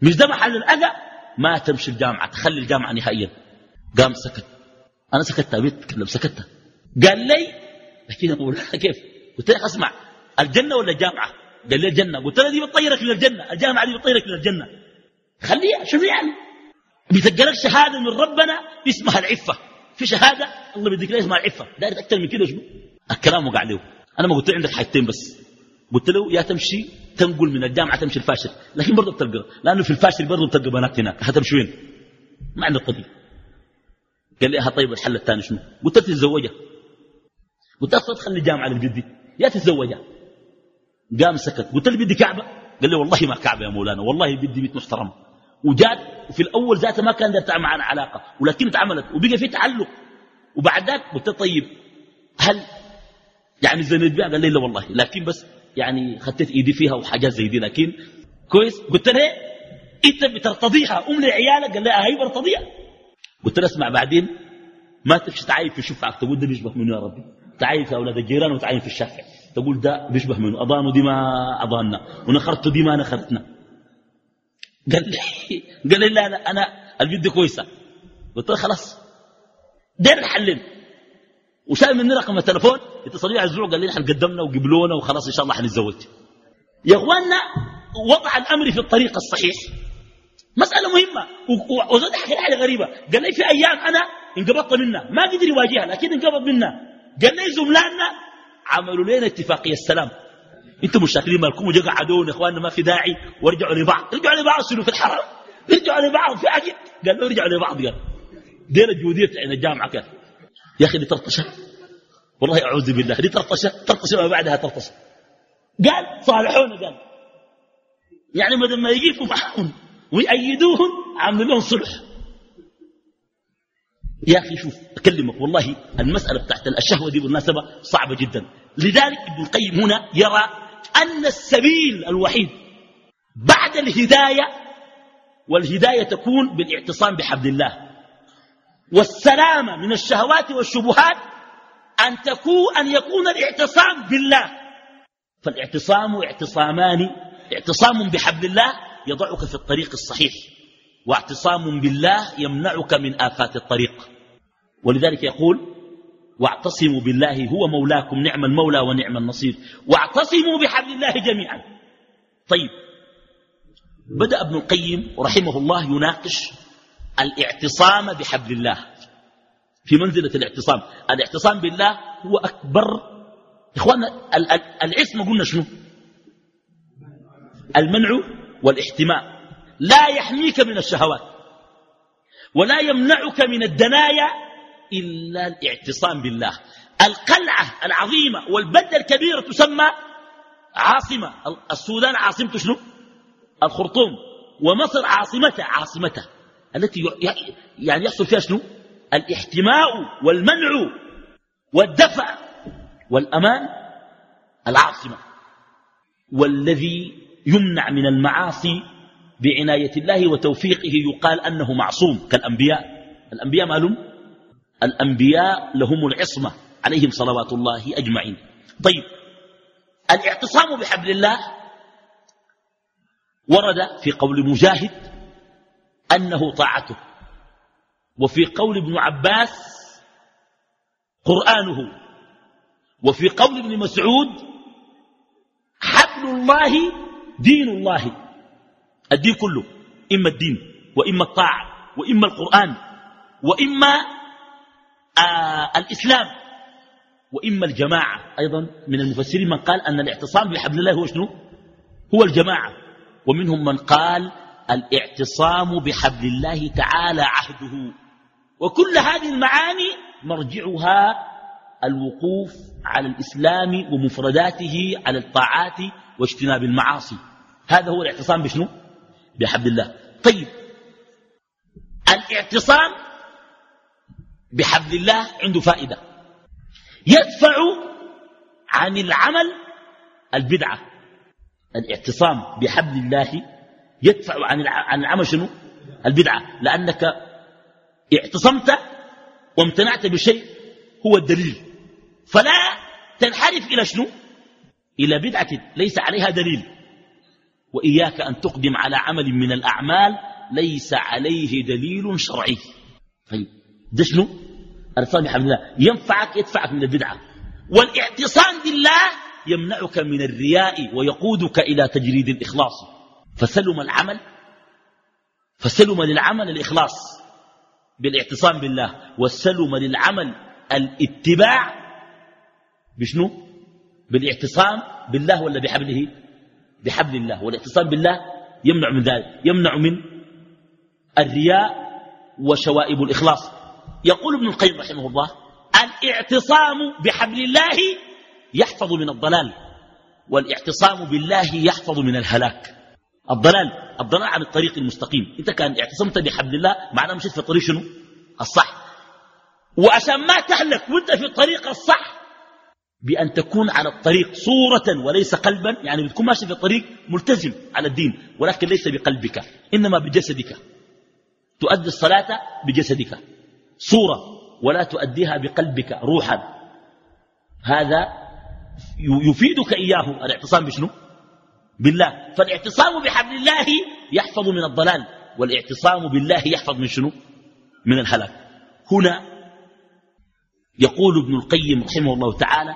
[SPEAKER 1] مش ده محل الأذى؟ ما تمشي الجامعة تخلي الجامعة نهائيا. قام سكت. أنا سكت ابيت تكلم سكت قال لي لكن أقول كيف؟ قلت له اسمع الجنة ولا الجامعة؟ قال لي الجنة. قلت له دي بتطيرك للجنه الجامعة دي بتطيرك للجنه خليها شنو يعني؟ بتلقى شهادة من ربنا اسمها العفة. في شهادة الله بيديك لها اسمها العفة. داير أكثر من كده شنو؟ الكلام وقع له أنا ما قلت له عندك حاجتين بس. قلت له يا تمشي تنقل من الجامعة تمشي الفاشل. لكن برضه بتلقى. لأنه في الفاشل برضه بتلقى بنات هناك. هتمشي وين؟ ما عندك قضيه قال لي طيب الحل الثاني شنو؟ قلت له تتزوجها. قلت له تخلي الجامعة للجدي يا تتزوجها. قام سكت. قلت له بدي كعبة؟ قال لي والله ما كعبة يا مولانا. والله بدي بيت محترم وجات وفي الأول ذاته ما كان تعمل معنا علاقة ولكن اتعملت وبقى في تعلق. وبعد ذاك قلت طيب هل يعني زنيت بها قال لي لا والله لكن بس يعني خدت إيدي فيها وحاجات زي دي لكن كويس. قلت له أنت بترتضيها أم لعيالك؟ قال لي هي برتضيها. قلت له اسمع بعدين ما تمشي تعاين في شفعك. تقول ده بيشبه منه يا ربي. تعاين في أولاد الجيران وتعاين في الشافع تقول ده بيشبه منه. اضانه دي ما أضاننا. ونخرته دي ما نخرتنا. قال لي قال لي لا لا أنا الجد كويسة. قلت له خلاص. دير الحلين وشال مني رقم التلفون؟ اتصل لي الأسبوع قال لي نحن قدمنا وقبلونا وخلاص إن شاء الله حنتزوج. يا إخواننا وضع الأمر في الطريق الصحيح. مسألة مهمة. وزاد حكي حاجة غريبة. قال لي في أيام أنا انقبضت منها. ما قدر يواجهها لكن انقبض منها. قال لي زملائنا عملوا لنا اتفاقية السلام أنتم مش شاكلين مالكم وجا قعدون يا إخواننا ما في داعي ورجعوا لبعض. رجعوا لبعض شنو في الحرم؟ رجعوا لبعض في عقد قال له رجعوا لبعض قال. دير الجودية بتاعنا الجامعة كان يا أخي دي ترطشة والله أعوذ بالله دي ترطشة ترطشة ما بعدها ترطشة قال صالحونا قال. يعني بدل ما يجيبوا معهم ويأيدوهم عملوا لهم صلح. يا أخي شوف أكلمك والله المسألة بتاعت الشهوة دي بالمناسبة صعبة جدا. لذلك ابن القيم هنا يرى أن السبيل الوحيد بعد الهداية والهداية تكون بالاعتصام بحبل الله. والسلامة من الشهوات والشبهات أن تكون أن يكون الاعتصام بالله. فالاعتصام اعتصامان اعتصام بحبل الله يضعك في الطريق الصحيح واعتصام بالله يمنعك من آفات الطريق. ولذلك يقول واعتصموا بالله هو مولاكم نعم المولى ونعم النصير. واعتصموا بحبل الله جميعا. طيب بدأ ابن القيم رحمه الله يناقش الاعتصام بحبل الله. في منزلة الاعتصام. الاعتصام بالله هو أكبر إخواننا العصمة قلنا شنو؟ المنع والاحتماء. لا يحميك من الشهوات ولا يمنعك من الدنايا إلا الاعتصام بالله. القلعة العظيمة والبلدة الكبيرة تسمى عاصمة. السودان عاصمته شنو؟ الخرطوم. ومصر عاصمته عاصمته. التي يعني يحصل فيها شنو؟ الاحتماء والمنع والدفع والأمان العاصمة. والذي يمنع من المعاصي بعناية الله وتوفيقه يقال أنه معصوم كالأنبياء. الأنبياء مالهم الأنبياء لهم العصمة عليهم صلوات الله أجمعين. طيب الاعتصام بحبل الله ورد في قول مجاهد أنه طاعته وفي قول ابن عباس قرآنه وفي قول ابن مسعود حبل الله دين الله الدين كله إما الدين وإما الطاعة وإما القرآن وإما آه الإسلام وإما الجماعة. أيضا من المفسرين من قال أن الاعتصام بحبل الله هو شنو؟ هو الجماعة. ومنهم من قال الاعتصام بحبل الله تعالى عهده. وكل هذه المعاني مرجعها الوقوف على الإسلام ومفرداته على الطاعات واجتناب المعاصي. هذا هو الاعتصام بشنو؟ بحبل الله. طيب الاعتصام بحبل الله عنده فائدة. يدفع عن العمل البدعة. الاعتصام بحبل الله يدفع عن العمل شنو؟ البدعة. لأنك اعتصمت وامتنعت بشيء هو الدليل. فلا تنحرف إلى شنو؟ إلى بدعة ليس عليها دليل. وإياك أن تقدم على عمل من الأعمال ليس عليه دليل شرعي. طيب. ده شنو؟ الاعتصام بحمد الله ينفعك يدفعك من البدعة. والاعتصام بالله يمنعك من الرياء ويقودك إلى تجريد الإخلاص. فسلم العمل فسلم للعمل الإخلاص بالاعتصام بالله. وسلم للعمل الاتباع بشنو؟ بالاعتصام بالله ولا بحبله؟ بحبل الله. والاعتصام بالله يمنع من ذلك يمنع من الرياء وشوائب الإخلاص. يقول ابن القيم رحمه الله الإعتصام بحبل الله يحفظ من الضلال والإعتصام بالله يحفظ من الهلاك. الضلال الضلال عن الطريق المستقيم. انت كان اعتصمت بحبل الله معناه مشيت في الطريق شنو؟ الصح. وعشان ما تهلك وانت في الطريق الصح. بأن تكون على الطريق صورة وليس قلبا يعني بتكون ماشي في الطريق ملتزم على الدين ولكن ليس بقلبك إنما بجسدك. تؤدي الصلاة بجسدك. صورة ولا تؤديها بقلبك روحا. هذا يفيدك إياه. الاعتصام بشنو؟ بالله. فالاعتصام بحبل الله يحفظ من الضلال والاعتصام بالله يحفظ من شنو؟ من الهلاك. هنا يقول ابن القيم رحمه الله تعالى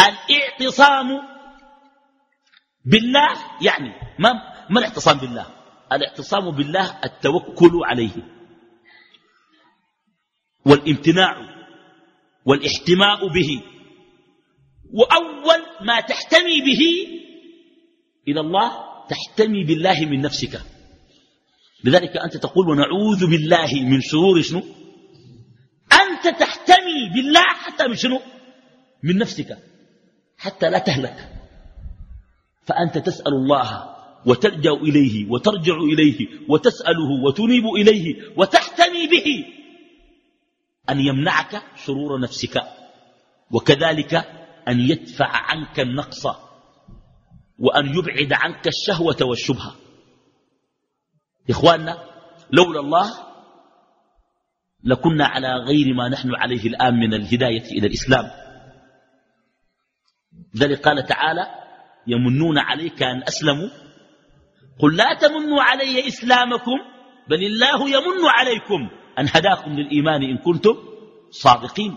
[SPEAKER 1] الاعتصام بالله يعني ما, ما الاعتصام بالله؟ الاعتصام بالله التوكل عليه. والامتناع والاحتماء به. وأول ما تحتمي به إلى الله تحتمي بالله من نفسك. لذلك أنت تقول ونعوذ بالله من شرور شنو؟ أنت تحتمي بالله حتى من شنو؟ من نفسك حتى لا تهلك. فأنت تسأل الله وتلجأ إليه وترجع إليه وتسأله وتنيب إليه وتحتمي به. أن يمنعك شرور نفسك وكذلك أن يدفع عنك النقص وأن يبعد عنك الشهوة والشبهة. إخواننا لولا الله لكنا على غير ما نحن عليه الآن من الهداية إلى الإسلام. ذلك قال تعالى يمنون عليك أن أسلموا. قل لا تمنوا علي إسلامكم بل الله يمن عليكم. أن هداكم للإيمان إن كنتم صادقين.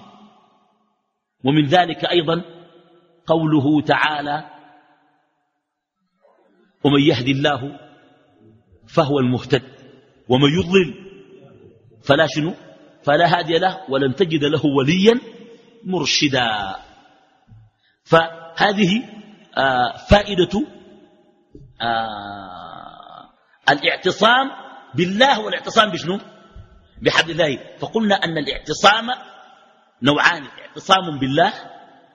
[SPEAKER 1] ومن ذلك أيضا قوله تعالى ومن يهد الله فهو المهتد ومن يضلل فلا شنو؟ فلا هادي له ولن تجد له وليا مرشدا. فهذه آه فائدة آه الاعتصام بالله والاعتصام بشنو؟ بحبل الله فقلنا أن الاعتصام نوعان اعتصام بالله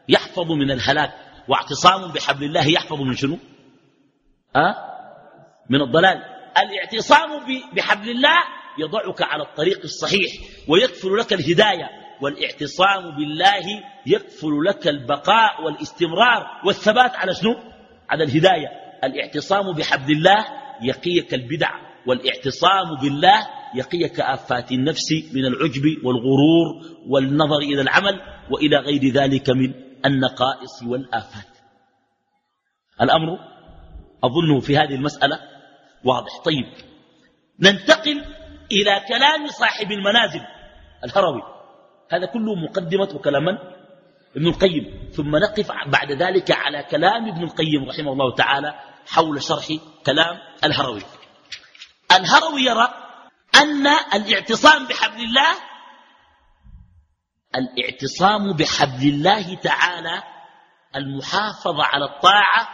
[SPEAKER 1] يحفظ من الهلاك واعتصام بحبل الله يحفظ من شنو؟ أه؟ من الضلال. الاعتصام بحبل الله يضعك على الطريق الصحيح ويكفل لك الهداية والاعتصام بالله يكفل لك البقاء والاستمرار والثبات على شنو؟ على الهداية. الاعتصام بحبل الله يقيك البدع والاعتصام بالله يقيك آفات النفس من العجب والغرور والنظر إلى العمل وإلى غير ذلك من النقائص والآفات. الأمر أظنه في هذه المسألة واضح. طيب ننتقل إلى كلام صاحب المنازل الهروي. هذا كله مقدمة وكلام من؟ ابن القيم. ثم نقف بعد ذلك على كلام ابن القيم رحمه الله تعالى حول شرح كلام الهروي. الهروي يرى أن الاعتصام بحبل الله الاعتصام بحبل الله تعالى المحافظة على الطاعة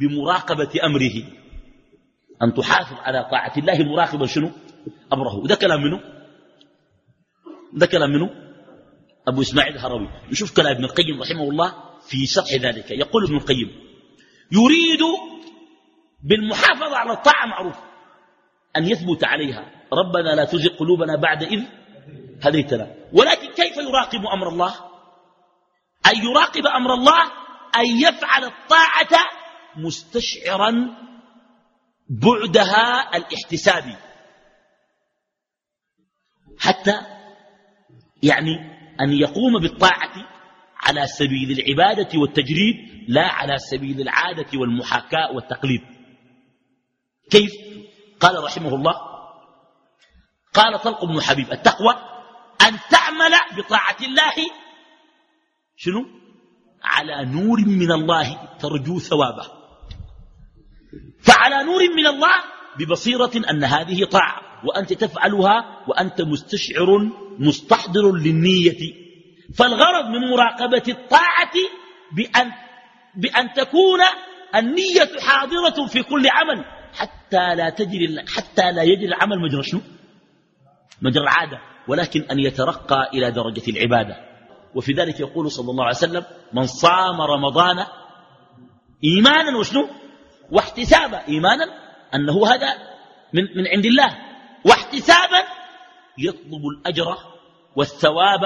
[SPEAKER 1] بمراقبة أمره. أن تحافظ على طاعة الله مراقبا شنو؟ أمره. وده كلام منه ده كلام منه أبو إسماعيل الهروي. نشوف كلام ابن القيم رحمه الله في شرح ذلك. يقول ابن القيم يريد بالمحافظة على الطاعة معروف أن يثبت عليها. ربنا لا تزغ قلوبنا بعد إذ هديتنا. ولكن كيف يراقب أمر الله؟ أن يراقب أمر الله أن يفعل الطاعة مستشعرا بعدها الاحتسابي. حتى يعني أن يقوم بالطاعة على سبيل العبادة والتجريد لا على سبيل العادة والمحاكاة والتقليد. كيف؟ قال رحمه الله قال طلق بن حبيب التقوى أن تعمل بطاعة الله شنو؟ على نور من الله ترجو ثوابه. فعلى نور من الله ببصيرة أن هذه طاعة وأنت تفعلها وأنت مستشعر مستحضر للنية. فالغرض من مراقبة الطاعة بأن, بأن تكون النية حاضرة في كل عمل حتى لا تجري حتى لا يجري العمل مجرى شنو؟ مجرى العادة ولكن أن يترقى إلى درجة العبادة. وفي ذلك يقول صلى الله عليه وسلم من صام رمضان إيمانا وشنو؟ واحتسابا إيمانا أنه هذا من, من عند الله. واحتسابا يطلب الأجر والثواب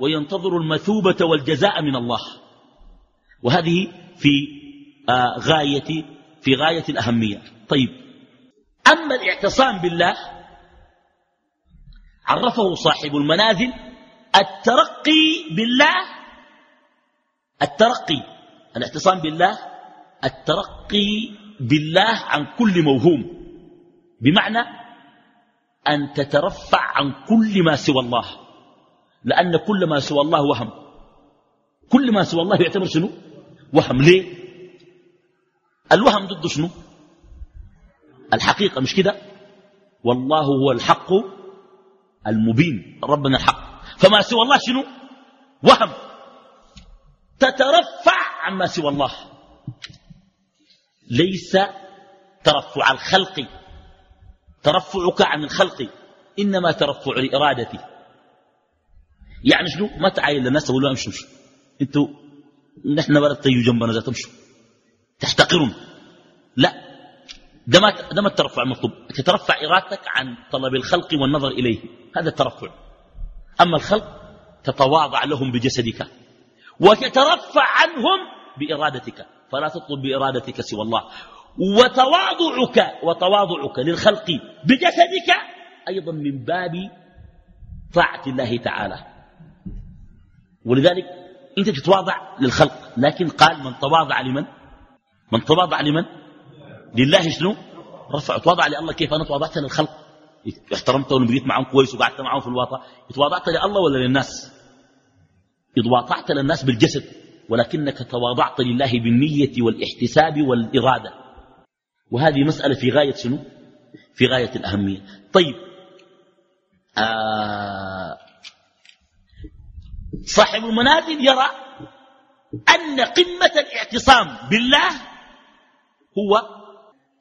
[SPEAKER 1] وينتظر المثوبة والجزاء من الله. وهذه في آه غاية في غاية الأهمية. طيب أما الاعتصام بالله عرفه صاحب المنازل الترقي بالله الترقي الاعتصام بالله الترقي بالله عن كل موهوم بمعنى أن تترفع عن كل ما سوى الله لأن كل ما سوى الله وهم كل ما سوى الله يعتبر شنو؟ وهم ليه؟ الوهم ضد شنو؟ الحقيقة مش كده؟ والله هو الحق المبين ربنا الحق. فما سوى الله شنو؟ وهم. تترفع عما سوى الله. ليس ترفع الخلق. ترفعك عن الخلق. إنما ترفع لإرادتي. يعني شنو؟ ما تعاين للناس تقول لهم امشوا أنتوا نحن بلد تيجوا جنبنا ذات امشوا. تحتقرون لا. ده ما ما الترفع المطلوب تترفع إرادتك عن طلب الخلق والنظر إليه. هذا الترفع. أما الخلق تتواضع لهم بجسدك. وتترفع عنهم بإرادتك. فلا تطلب بإرادتك سوى الله. وتواضعك وتواضعك للخلق بجسدك أيضا من باب طاعة الله تعالى. ولذلك أنت تتواضع للخلق. لكن قال من تواضع لمن؟ من تواضع لمن؟ لله شنو؟ رفع تواضع لله. كيف أنا تواضعت للخلق؟ احترمتهم وبقيت معهم كويس وقعدت معهم في الواطه تواضعت لله ولا للناس؟ تواضعت للناس بالجسد ولكنك تواضعت لله بالنية والإحتساب والإرادة. وهذه مسألة في غاية شنو؟ في غاية الأهمية. طيب آه صاحب المنازل يرى أن قمة الاعتصام بالله هو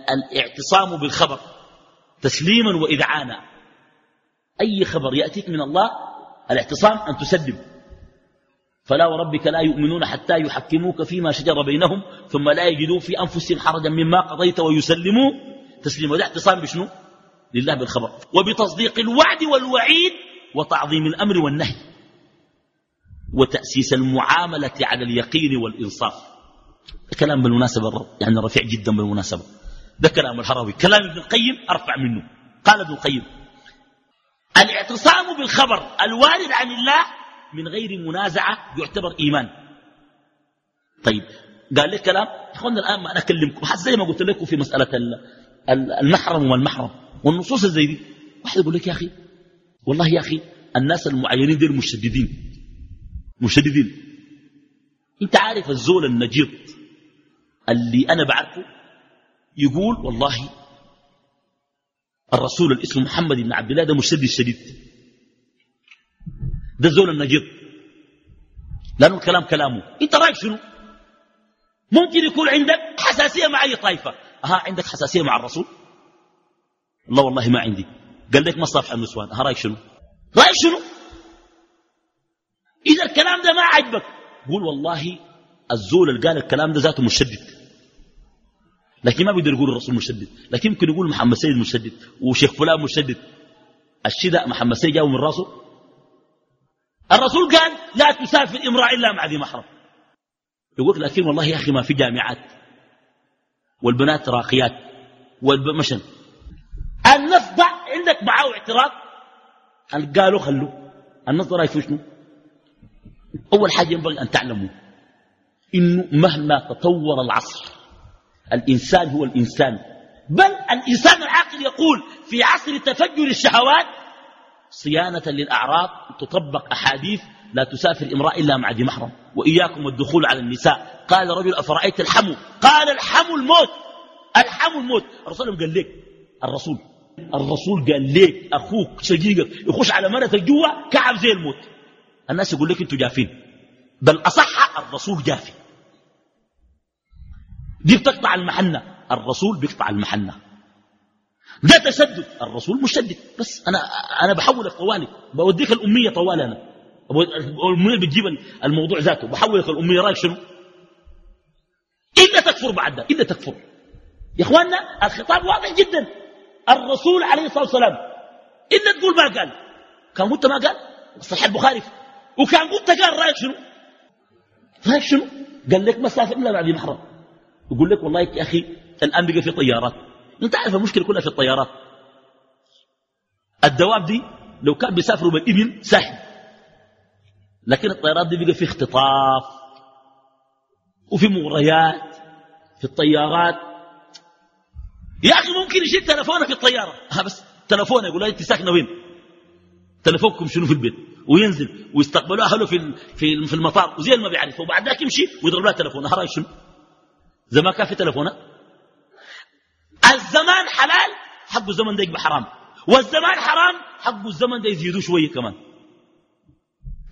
[SPEAKER 1] الاعتصام بالخبر تسليما وإذعانا أي خبر يأتيك من الله الاعتصام أن تسلم. فلا وربك لا يؤمنون حتى يحكموك فيما شجر بينهم ثم لا يجدوا في أنفسهم حرجا مما قضيت ويسلموا. تسليما وده اعتصام بشنو؟ لله بالخبر. وبتصديق الوعد والوعيد وتعظيم الأمر والنهي. وتأسيس المعاملة على اليقين والإنصاف. كلام بالمناسبة يعني رفيع جدا بالمناسبة. ده كلام الهروي. كلام ابن القيم أرفع منه. قال ابن القيم الاعتصام بالخبر الوارد عن الله من غير منازعة يعتبر إيمان. طيب قال لك كلام؟ اخوانا الآن ما أنا أكلمكم. حتى زي ما قلت لكم في مسألة المحرم وما المحرم. والنصوص زي دي. واحد يقول لك يا أخي والله يا أخي الناس المعينين دول مشددين. مشددين. أنت عارف الزول النجيط اللي أنا بعرفه يقول والله الرسول الاسم محمد بن عبد الله ده مشدد شديد. ده الزول النجيط لأنه الكلام كلامه. انت رايك شنو؟ ممكن يكون عندك حساسية مع أي طائفة. ها عندك حساسية مع الرسول؟ الله والله ما عندي. قال لك ما صافح النسوان ها رايك شنو؟ رايك شنو؟ إذا الكلام ده ما عجبك قول والله الزول اللي قال الكلام ده ذاته مشدد. لكن ما بيقدر يقول الرسول مشدد. لكن يمكن يقول محمد سيد مشدد وشيخ فلان مشدد. الشدة محمد سيد جاءه من راسه. الرسول قال لا تسافر امرأة إلا مع ذي محرم. يقول لكن والله يا أخي ما في جامعات. والبنات راقيات. والمشن. النص عندك معاه اعتراض. قالوا خلوه. النص رأي في شنو؟ أول حاجة ينبغي أن تعلموا إنه مهما تطور العصر الإنسان هو الإنسان. بل الإنسان العاقل يقول في عصر تفجر الشهوات صيانة للأعراض تطبق أحاديث لا تسافر امرأة إلا مع ذي محرم وإياكم الدخول على النساء. قال رجل أفرأيت الحمو؟ قال الحمو الموت. الحمو الموت. الرسول قال لك الرسول الرسول قال لك أخوك شقيقك يخش على مرتك جوا كعب زي الموت. الناس يقول لك أنتوا جافين. بل أصح الرسول جافي. دي بتقطع المحنة. الرسول بيقطع المحنة. ده تشدد. الرسول مشدد. بس أنا, أنا بحولك طوالي. بوديك الأمية طوال أنا. الأمية بتجيب الموضوع ذاته. بحولك الأمية. رأيك شنو؟ إلا تكفر بعد ده. إلا تكفر. يا إخواننا الخطاب واضح جدا. الرسول عليه الصلاة والسلام إلا تقول ما قال. كان قلت ما قال؟ صحيح البخاري. وكان قلت قال. رأيك شنو؟ رأيك شنو؟ قال لك مسافة إلا بعد محرم. يقول لك والله يا أخي الآن بقى في طيارات. أنت عارف المشكلة كلها في الطيارات. الدواب دي لو كان بيسافروا بالإبل سهل. لكن الطيارات دي بقى في اختطاف وفي مغريات في الطيارات. يا أخي ممكن يشيل تلفونه في الطيارة. ها بس تلفونه يقول أنت ساكنة وين؟ تلفونكم شنو في البيت؟ وينزل ويستقبلوا أهله في في المطار. وزي ما بيعرف وبعد ذاك يمشي ويضرب لها تلفون رأيك شنو؟ زمان كان في تلفونات الزمان حلال حقه الزمن ده يبقى حرام والزمان حرام حقه الزمن ده يزيدوا شوية كمان.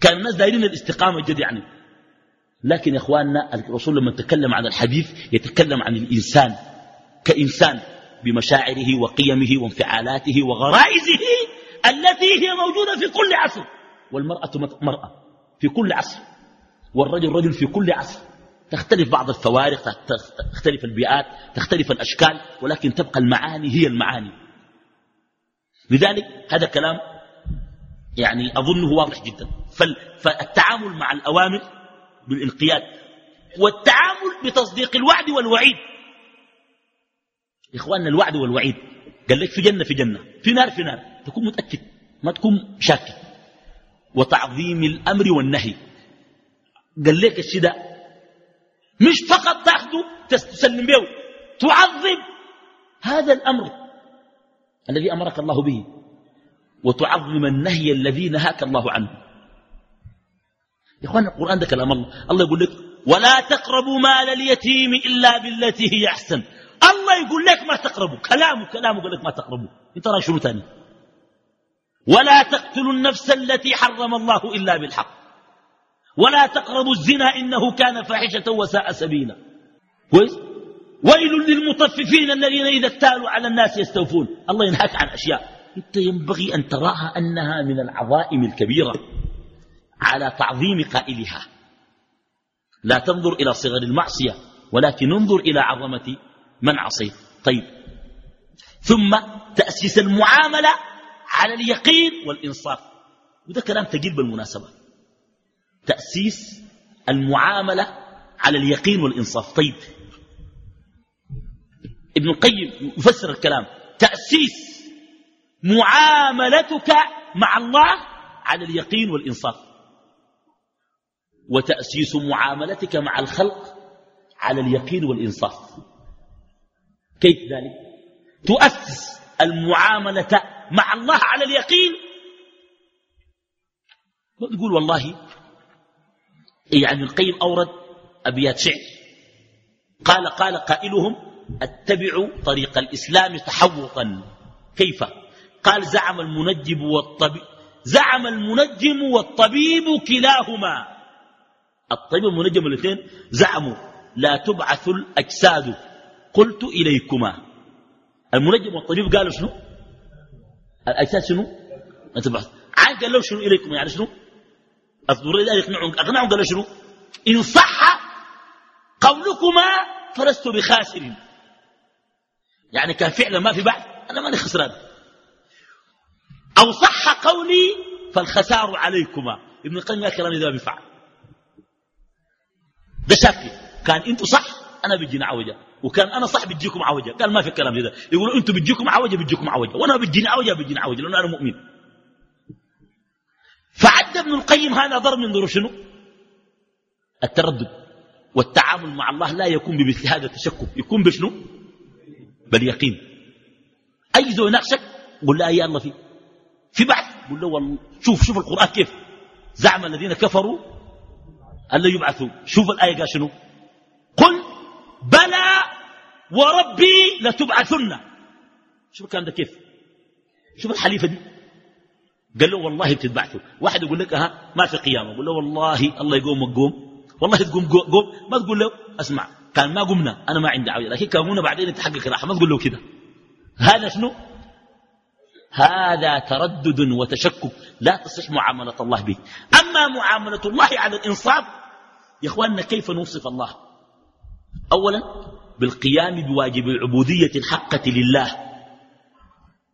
[SPEAKER 1] كان الناس دايرين الاستقامة جد يعني. لكن يا إخواننا الرسول لما تكلم عن الحديث يتكلم عن الإنسان. كإنسان بمشاعره وقيمه وانفعالاته وغرائزه التي هي موجودة في كل عصر. والمرأة مرأة في كل عصر. والرجل رجل في كل عصر. تختلف بعض الفوارق تختلف البيئات تختلف الأشكال ولكن تبقى المعاني هي المعاني. لذلك هذا كلام يعني أظنه واضح جدا. فالتعامل مع الأوامر بالانقياد والتعامل بتصديق الوعد والوعيد. إخواننا الوعد والوعيد. قال لك في جنة في جنة. في نار في نار. تكون متأكد ما تكون شاكك. وتعظيم الأمر والنهي. قال لك الشداء مش فقط تاخده تسلم به تعظم. هذا الأمر الذي أمرك الله به وتعظم النهي الذي نهاك الله عنه. يا إخوان القرآن ده كلام الله. الله يقول لك ولا تقربوا مال اليتيم إلا بالتي هي أحسن. الله يقول لك ما تقربوا. كلامه كلامه يقول لك ما تقربوا. أنت رايك شنو ثاني ولا تقتلوا النفس التي حرم الله إلا بالحق. ولا تقربوا الزنا إنه كان فاحشة وساء سبيلا. كويس؟ ويل للمطففين الذين إذا اكتالوا على الناس يستوفون. الله ينهاك عن أشياء. أنت ينبغي أن تراها أنها من العظائم الكبيرة على تعظيم قائلها. لا تنظر إلى صغر المعصية ولكن انظر إلى عظمة من عصيت. طيب. ثم تأسيس المعاملة على اليقين والإنصاف. وده كلام تقيل بالمناسبة. تأسيس المعاملة على اليقين والإنصاف. طيب ابن القيم يفسر الكلام. تأسيس معاملتك مع الله على اليقين والإنصاف. وتأسيس معاملتك مع الخلق على اليقين والإنصاف. كيف ذلك؟ تؤسس المعاملة مع الله على اليقين. تقول والله يعني القيم أورد أبيات شعر. قال قال قائلهم اتبعوا طريق الإسلام تحوطا كيف؟ قال زعم المنجم والطبيب زعم المنجم والطبيب كلاهما. الطبيب والمنجم الاثنين زعموا لا تبعث الأجساد. قلت إليكما. المنجم والطبيب قالوا شنو؟ الأجساد شنو؟ ما تبعث. عاد قال له شنو إليكم؟ يعني شنو؟ ذلك يقنعهم أقنعهم قال شنو؟ إن صح قولكما فلست بخاسر يعني كان فعلا ما في بعد. أنا ماني خسران. أو صح قولي فالخسار عليكما. ابن القيم قال كلامي ذا بفعل. ده شاكي كان أنتوا صح أنا بيجينا عوجه وكان أنا صح بيجيكم عوجة. قال ما في الكلام ده. يقولوا أنتوا بيجيكم عوجة بيجيكم عوجة. وأنا بيجيني عوجه بيجيني عوجه لأنه أنا مؤمن. فعد ابن القيم هذا ضرب من ضروب شنو؟ التردد والتعامل مع الله لا يكون بمثل هذا التشكك يكون بشنو؟ باليقين. أي زول يناقشك قل لا يا الله في في بعث. قل له والله شوف شوف القرآن كيف؟ زعم الذين كفروا أن لا يبعثوا. شوف الآية قال شنو؟ قل بلى وربي لتبعثن. شوف الكلام ده كيف؟ شوف الحليفة دي. قال له والله بتتبعثوا واحد يقول لك ها ما في قيامة. يقول له والله الله يقوم وقوم. والله تقوم قوم. ما تقول له اسمع كان ما قمنا أنا ما عندي عودة لكن قامونا بعدين تحقق راحة ما تقول له كده. هذا شنو؟ هذا تردد وتشكك. لا تصح معاملة الله به. أما معاملة الله على الإنصاف يا إخواننا كيف نوصف الله؟ أولا بالقيام بواجب العبودية الحقة لله.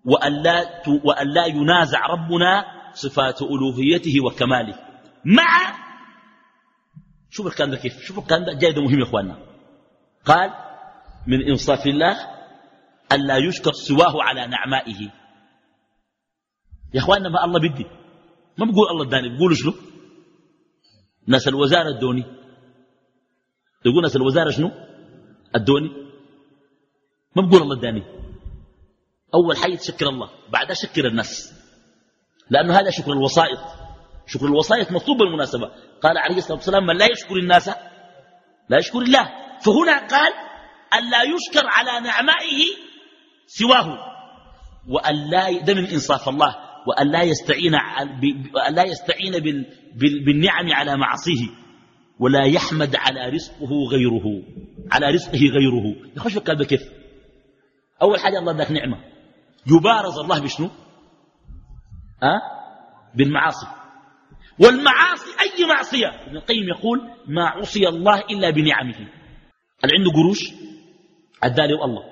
[SPEAKER 1] وأن لا, وأن لا ينازع ربنا صفات ألوهيته وكماله. مع شوف الكلام ده كيف؟ شوف الكلام ده جاي ده مهم يا إخواننا. قال من إنصاف الله أن لا يشكر سواه على نعمائه. يا إخواننا ما الله بدي ما بقول الله اداني بيقولوا شنو؟ ناس الوزارة ادوني يقول ناس الوزارة شنو؟ ادوني ما بقول الله اداني أول حاجة تشكر الله بعدها شكر الناس لأنه هذا شكر الوسائط. شكر الوسائط مطلوب بالمناسبة. قال عليه الصلاة والسلام من لا يشكر الناس لا يشكر الله. فهنا قال أن لا يشكر على نعمائه سواه. وأن لا ده من إنصاف الله. وأن لا يستعين, وأن لا يستعين بالنعم على معصيه. ولا يحمد على رزقه غيره. على رزقه غيره. يخش في كيف. أول حاجة الله اداك نعمة. يبارز الله بشنو؟ أه؟ بالمعاصي. والمعاصي أي معصية؟ ابن القيم يقول ما عصي الله إلا بنعمه. اللي عنده قروش؟ اداه الله.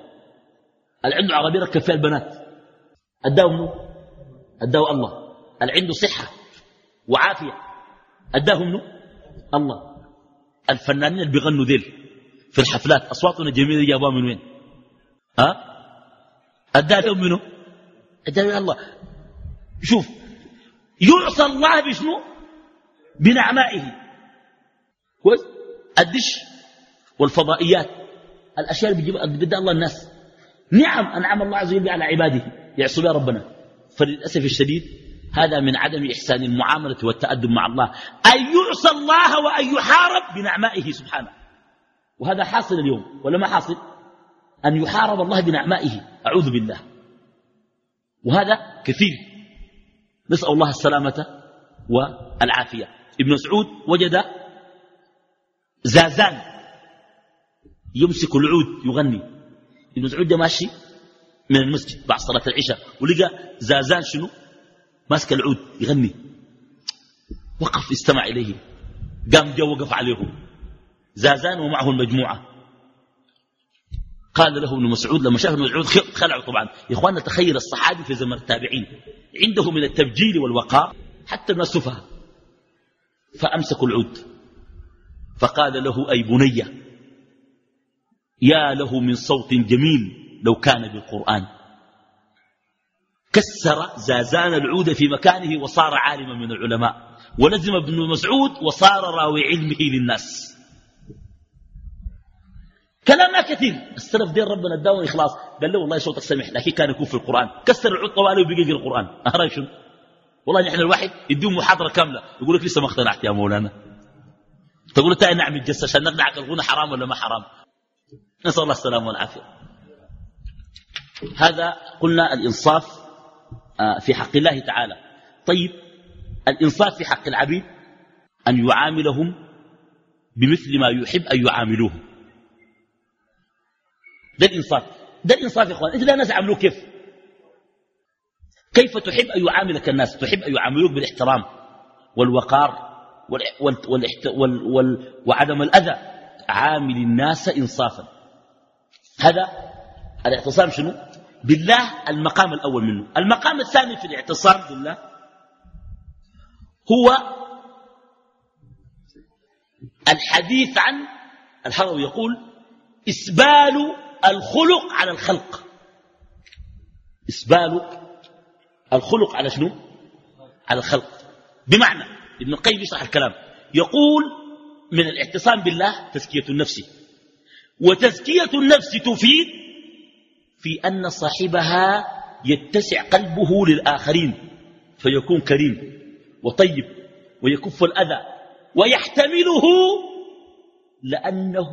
[SPEAKER 1] اللي عنده عربية ركب فيها البنات؟ اداه أداه الله. اللي عنده صحة وعافية؟ أداه منه الله. الفنانين اللي بيغنوا ذيل في الحفلات أصواتنا جميلة جابوها من وين؟ ها؟ أداه منه؟ أداه الله. شوف يعصى الله بشنو؟ بنعمائه. كويس؟ الدش والفضائيات. الأشياء اللي بيجيب الله الناس. نعم أنعم الله عز وجل على عباده. يعصوا بها ربنا. فللأسف الشديد هذا من عدم إحسان المعاملة والتأدب مع الله. أن يعصى الله وأن يحارب بنعمائه سبحانه. وهذا حاصل اليوم ولا ما حاصل؟ أن يحارب الله بنعمائه. أعوذ بالله. وهذا كثير. نسأل الله السلامة والعافية. ابن مسعود وجد زازان يمسك العود يغني. ابن مسعود ماشي من المسجد بعد صلاة العشاء ولقى زازان شنو؟ ماسك العود يغني. وقف استمع إليه. قام جاء وقف عليه. زازان ومعه المجموعة. قال له ابن مسعود لما شاف ابن مسعود خلعه طبعا. يا اخواننا تخيل الصحابي في زمن التابعين. عنده من التبجيل والوقار حتى الناس سفهاء. فأمسكوا العود. فقال له أي بني يا له من صوت جميل لو كان بالقرآن. كسر زازان العود في مكانه وصار عالما من العلماء. ولزم ابن مسعود وصار راوي علمه للناس. كلام ما كثير. السلف دين ربنا اداهم إخلاص. قال له والله صوتك سمح لكن كان يكون في القرآن. كسر العود طوالي وبقي يقرأ القرآن. اهرا شنو؟ والله نحن الواحد يديهم محاضرة كاملة. يقول لك لسه ما اقتنعت يا مولانا. تقول تعال نعمل جلسة عشان نقنعك الغنى حرام ولا ما حرام؟ نسأل الله السلامة والعافية. هذا قلنا الإنصاف آه، في حق الله تعالى. طيب الإنصاف في حق العبيد أن يعاملهم بمثل ما يحب أن يعاملوه. ده الإنصاف. ده الإنصاف يا إخوان. أنت لا الناس يعاملوك كيف؟ كيف تحب أن يعاملك الناس؟ تحب أن يعاملوك بالاحترام والوقار وال وال وال وال وعدم الأذى. عامل الناس إنصافا. هذا الاعتصام شنو؟ بالله المقام الأول منه. المقام الثاني في الاعتصام بالله هو الحديث عن الحروي يقول إسبال الخلق على الخلق. إسبال الخلق على شنو؟ على الخلق. بمعنى ابن القيم يشرح الكلام. يقول من الاعتصام بالله تزكية النفس. وتزكية النفس تفيد في أن صاحبها يتسع قلبه للآخرين فيكون كريم وطيب ويكف الأذى ويحتمله لأنه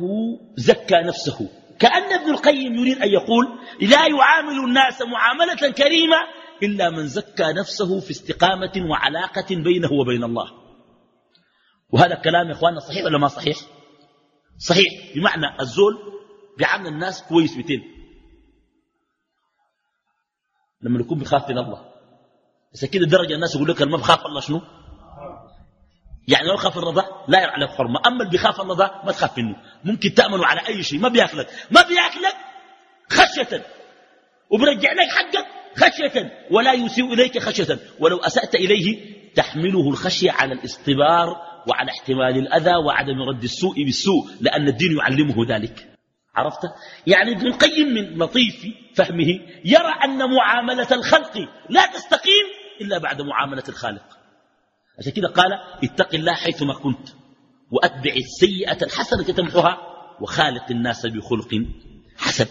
[SPEAKER 1] زكى نفسه. كأن ابن القيم يريد أن يقول لا يعامل الناس معاملة كريمة إلا من زكى نفسه في استقامة وعلاقة بينه وبين الله. وهذا الكلام يا إخواننا صحيح ولا ما صحيح؟ صحيح. بمعنى الزول بيعامل الناس كويس بتين لما يكون بخاف من الله. بس كده درجة الناس يقول لك ما بخاف الله شنو؟ يعني لو خاف الرضا لا يعلم حرمة. أما اللي بيخاف ده ما تخاف منه. ممكن تأمنوا على أي شيء. ما بياكلك. ما بياكلك خشية. وبرجع لك حقك خشية. ولا يسيء إليك خشية. ولو أسأت إليه تحمله الخشية على الاصطبار وعلى احتمال الأذى وعدم رد السوء بالسوء لأن الدين يعلمه ذلك. عرفت؟ يعني ابن القيم من لطيف فهمه يرى أن معاملة الخلق لا تستقيم إلا بعد معاملة الخالق. عشان كده قال اتق الله حيثما كنت وأتبع السيئة الحسنة تمحها وخالق الناس بخلق حسن.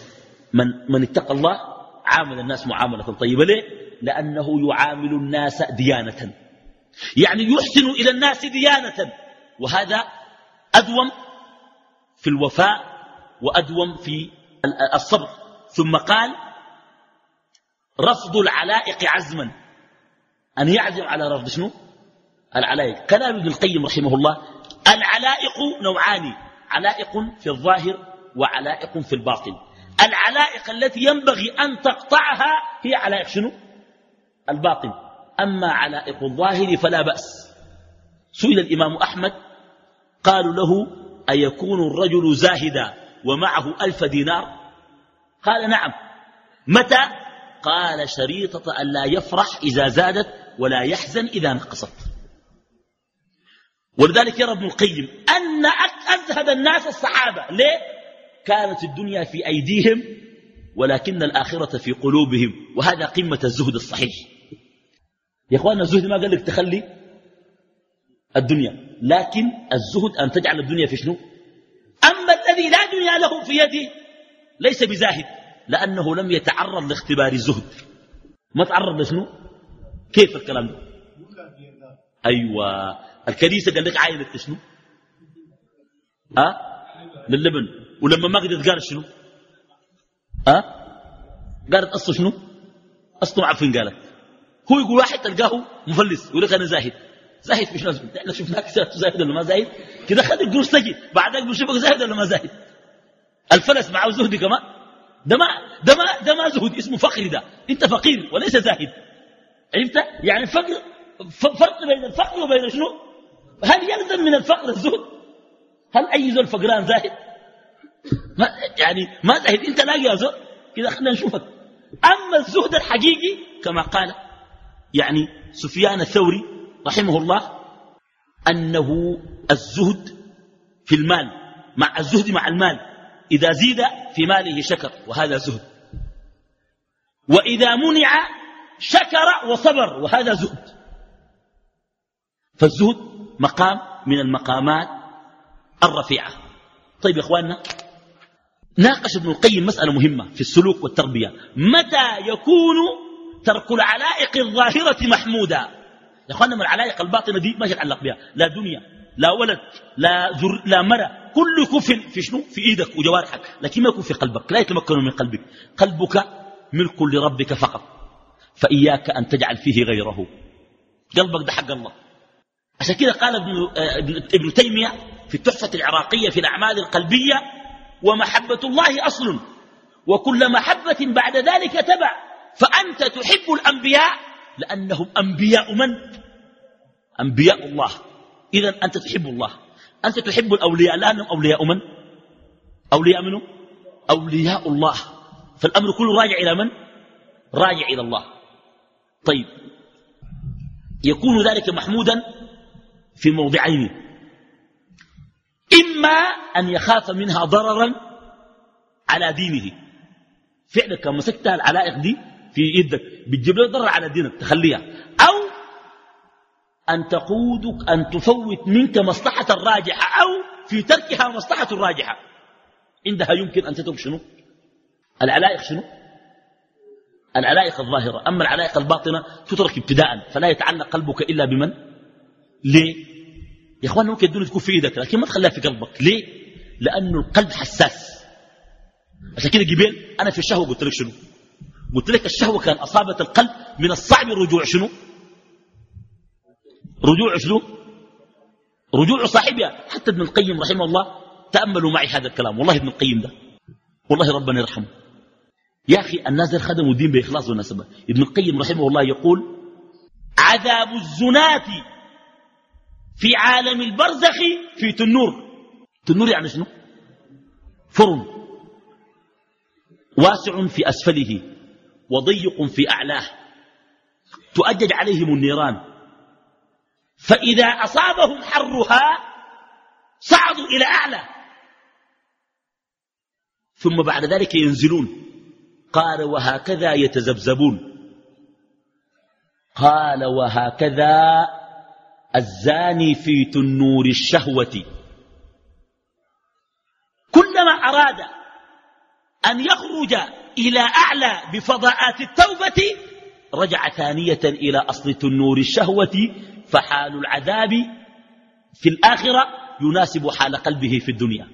[SPEAKER 1] من, من اتقى الله عامل الناس معاملة طيبة. ليه؟ لأنه يعامل الناس ديانة. يعني يحسن إلى الناس ديانة. وهذا أدوم في الوفاء وأدوم في الصبر. ثم قال رفض العلائق عزما. أن يعزم على رفض شنو؟ العلائق. كلام ابن القيم رحمه الله العلائق نوعان علائق في الظاهر وعلائق في الباطن. العلائق التي ينبغي أن تقطعها هي علائق شنو؟ الباطن. أما علائق الظاهر فلا بأس. سئل الإمام أحمد قالوا له أيكون الرجل زاهدا ومعه ألف دينار؟ قال نعم. متى؟ قال شريطة أن لا يفرح إذا زادت ولا يحزن إذا نقصت. ولذلك يرى ابن القيم أن أزهد الناس الصحابة. ليه؟ كانت الدنيا في أيديهم ولكن الآخرة في قلوبهم وهذا قمة الزهد الصحيح. يا أخوانا الزهد ما قال لك تخلي الدنيا لكن الزهد أن تجعل الدنيا في شنو؟ أما الذي لا دنيا له في يده ليس بزاهد لأنه لم يتعرض لاختبار الزهد. ما تعرض لشنو؟ كيف الكلام ده؟ أيوة. الكنيسة قال لك عاينة شنو؟ أه؟ للبن ولما ما قدرت قالت شنو؟ أه؟ قالت أصله شنو؟ أصله عفين قالت. هو يقول واحد تلقاه مفلس يقول لك أنا زاهد. زاهد مش لازم. إحنا شفناك زاهد. ولا ما زاهد؟ كده خد القروش تجي. بعدك بنشوفك زاهد ولا ما زاهد؟ الفلس معه زهد كمان. ده ما ده ما ده ما زهد. اسمه فقر ده. أنت فقير وليس زاهد. عرفت يعني فقر فرق بين الفقر وبين شنو؟ هل يلزم من الفقر الزهد؟ هل أي زول فقران زاهد؟ ما يعني ما زاهد أنت لاقي يا زول؟ كده خلينا نشوفك. أما الزهد الحقيقي كما قال يعني سفيان الثوري رحمه الله أنه الزهد في المال مع الزهد مع المال إذا زيد في ماله شكر وهذا زهد. وإذا منع شكر وصبر وهذا زهد. فالزهد مقام من المقامات الرفيعة. طيب يا إخواننا ناقش ابن القيم مسألة مهمة في السلوك والتربية. متى يكون ترك العلائق الظاهرة محمودا؟ يا اخوانا من العلائق الباطنة دي ما يتعلق بها. لا دنيا لا ولد لا, ذر لا مرة. كل يكون في, شنو؟ في إيدك وجوارحك. لكن ما يكون في قلبك لا يتمكن من قلبك. قلبك ملك لربك فقط. فإياك أن تجعل فيه غيره. قلبك ده حق الله. عشان كده قال ابن, ابن تيمية في التحفة العراقية في الأعمال القلبية ومحبة الله أصل وكل محبة بعد ذلك تبع فأنت تحب الأنبياء لأنهم أنبياء من؟ أنبياء الله إذا أنت تحب الله أنت تحب الأولياء لأنهم أولياء من؟ أولياء منه؟ أولياء الله فالأمر كله راجع إلى من؟ راجع إلى الله طيب يكون ذلك محمودا في موضعين. إما أن يخاف منها ضررا على دينه. فعلا كان مسكتها العلائق دي في يدك بتجيب له ضرر على دينك تخليها. أو أن تقودك أن تفوت منك مصلحة الراجحة أو في تركها مصلحة الراجحة عندها يمكن أن تترك شنو؟ العلائق شنو؟ العلائق الظاهرة. أما العلائق الباطنة تترك ابتداء فلا يتعلق قلبك إلا بمن؟ ليه؟ يا إخوان ممكن الدنيا تكون في إيدك لكن ما تخليها في قلبك. ليه؟ لأنه القلب حساس. عشان كده جبال أنا في الشهوة قلت لك شنو؟ قلت لك الشهوة كان أصابت القلب من الصعب الرجوع شنو؟ رجوع شنو؟ رجوع صاحبها. حتى ابن القيم رحمه الله تأملوا معي هذا الكلام. والله ابن القيم ده. والله ربنا يرحمه. يا أخي الناس خدموا الدين بإخلاص ونسبة. ابن القيم رحمه الله يقول عذاب الزنات في عالم البرزخ في تنور. تنور يعني شنو؟ فرن. واسع في أسفله وضيق في أعلاه. تؤجج عليهم النيران. فإذا أصابهم حرها صعدوا إلى أعلى. ثم بعد ذلك ينزلون. قال وهكذا يتذبذبون. قال وهكذا الزاني في تنور الشهوة. كلما أراد أن يخرج إلى أعلى بفضاءات التوبة رجع ثانية إلى أصل تنور الشهوة فحال العذاب في الآخرة يناسب حال قلبه في الدنيا.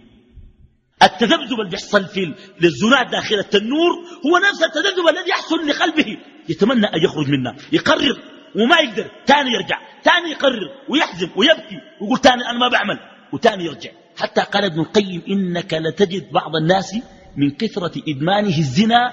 [SPEAKER 1] التذبذب اللي بيحصل في للزناد داخل التنور هو نفس التذبذب الذي يحصل لقلبه يتمنى أن يخرج منه يقرر. وما يقدر تاني يرجع تاني يقرر ويحزم ويبكي ويقول تاني أنا ما بعمل وتاني يرجع. حتى قال ابن القيم إنك لتجد بعض الناس من كثرة إدمانه الزنا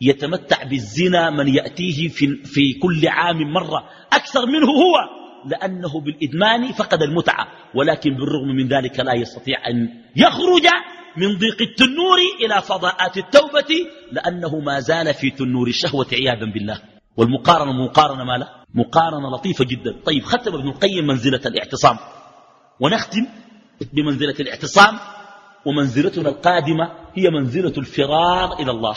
[SPEAKER 1] يتمتع بالزنا من يأتيه في, في كل عام مرة أكثر منه هو لأنه بالإدمان فقد المتعة ولكن بالرغم من ذلك لا يستطيع أن يخرج من ضيق التنور إلى فضاءات التوبة لأنه ما زال في تنور الشهوة عياذا بالله. والمقارنة مقارنة ما لا؟ مقارنة لطيفة جدا. طيب ختم ابن القيم منزلة الاعتصام. ونختم بمنزلة الاعتصام ومنزلتنا القادمة هي منزلة الفرار إلى الله.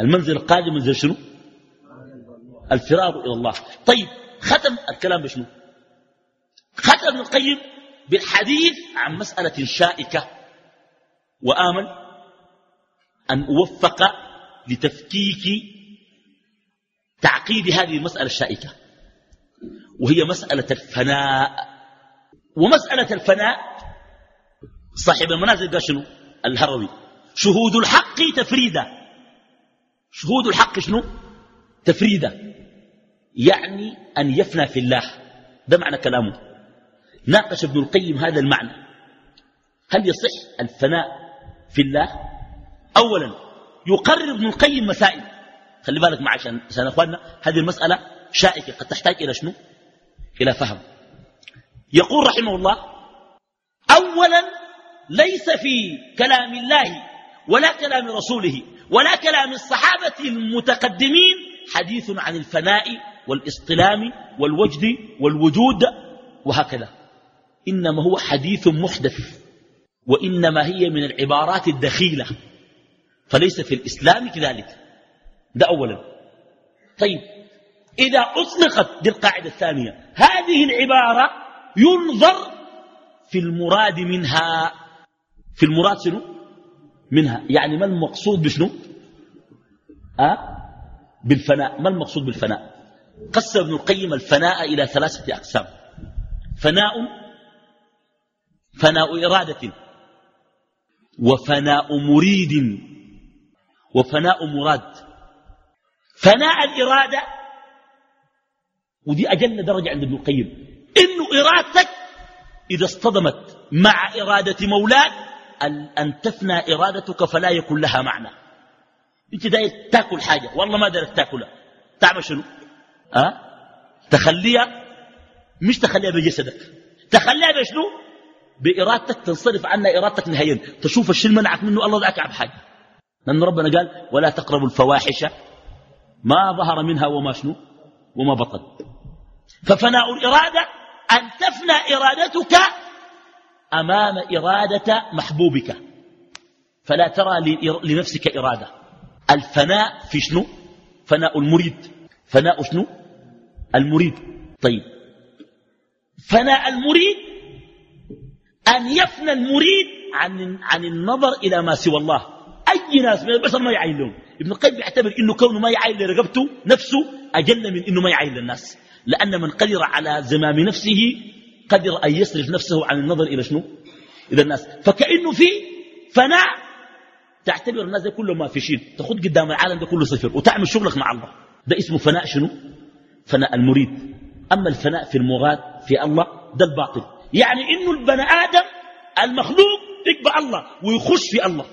[SPEAKER 1] المنزل القادم منزل شنو؟ الفرار إلى الله. طيب ختم الكلام بشنو؟ ختم ابن القيم بالحديث عن مسألة شائكة وآمل أن أوفق لتفكيك تعقيد هذه المسألة الشائكة وهي مسألة الفناء. ومسألة الفناء صاحب المنازل قال شنو؟ الهروي. شهود الحق تفريدا. شهود الحق شنو؟ تفريدا. يعني أن يفنى في الله. ده معنى كلامه. ناقش ابن القيم هذا المعنى. هل يصح الفناء في الله؟ أولا يقرر ابن القيم مسائل. خلي بالك معي عشان عشان إخواننا هذه المسألة شائكة. قد تحتاج إلى شنو؟ إلى فهم. يقول رحمه الله أولا ليس في كلام الله ولا كلام رسوله ولا كلام الصحابة المتقدمين حديث عن الفناء والاصطلام والوجد والوجود وهكذا. إنما هو حديث محدث وإنما هي من العبارات الدخيلة فليس في الإسلام كذلك. ده أولا. طيب إذا أطلقت دي القاعدة الثانية هذه العبارة ينظر في المراد منها. في المراد شنو؟ منها. يعني ما المقصود بشنو؟ أه؟ بالفناء. ما المقصود بالفناء؟ قسم ابن القيم الفناء إلى ثلاثة أقسام. فناء فناء إرادة وفناء مريد وفناء مراد. فناء الإرادة. ودي أجل درجة عند ابن القيم. إنه إرادتك إذا اصطدمت مع إرادة مولاك أن تفنى إرادتك فلا يكون لها معنى. انت داير تاكل حاجة. والله ما دارك تاكلها. تعمل شنو؟ أه؟ تخليها. مش تخليها بجسدك. تخليها بشنو؟ بإرادتك تنصرف عنها إرادتك نهائيا. تشوف الشيء منعك منه. الله ذاك بحاجة لأن ربنا قال ولا تقربوا الفواحش ما ظهر منها وما شنو؟ وما بطن. ففناء الإرادة أن تفنى إرادتك أمام إرادة محبوبك. فلا ترى لنفسك إرادة. الفناء في شنو؟ فناء المريد. فناء شنو؟ المريد. طيب. فناء المريد أن يفنى المريد عن, عن النظر إلى ما سوى الله. أي ناس من البشر ما يعين لهم ابن القيم يعتبر إنه كونه ما يعين لرقبته نفسه أجل من إنه ما يعين للناس. لأن من قدر على زمام نفسه قدر أن يصرف نفسه عن النظر إلى شنو؟ إلى الناس. فكأنه في فناء تعتبر الناس ده كله ما في شيء. تخد قدام العالم ده كله صفر. وتعمل شغلك مع الله. ده اسمه فناء شنو؟ فناء المريد. أما الفناء في المراد في الله ده الباطل. يعني إنه البني آدم المخلوق يقبع الله ويخش في الله.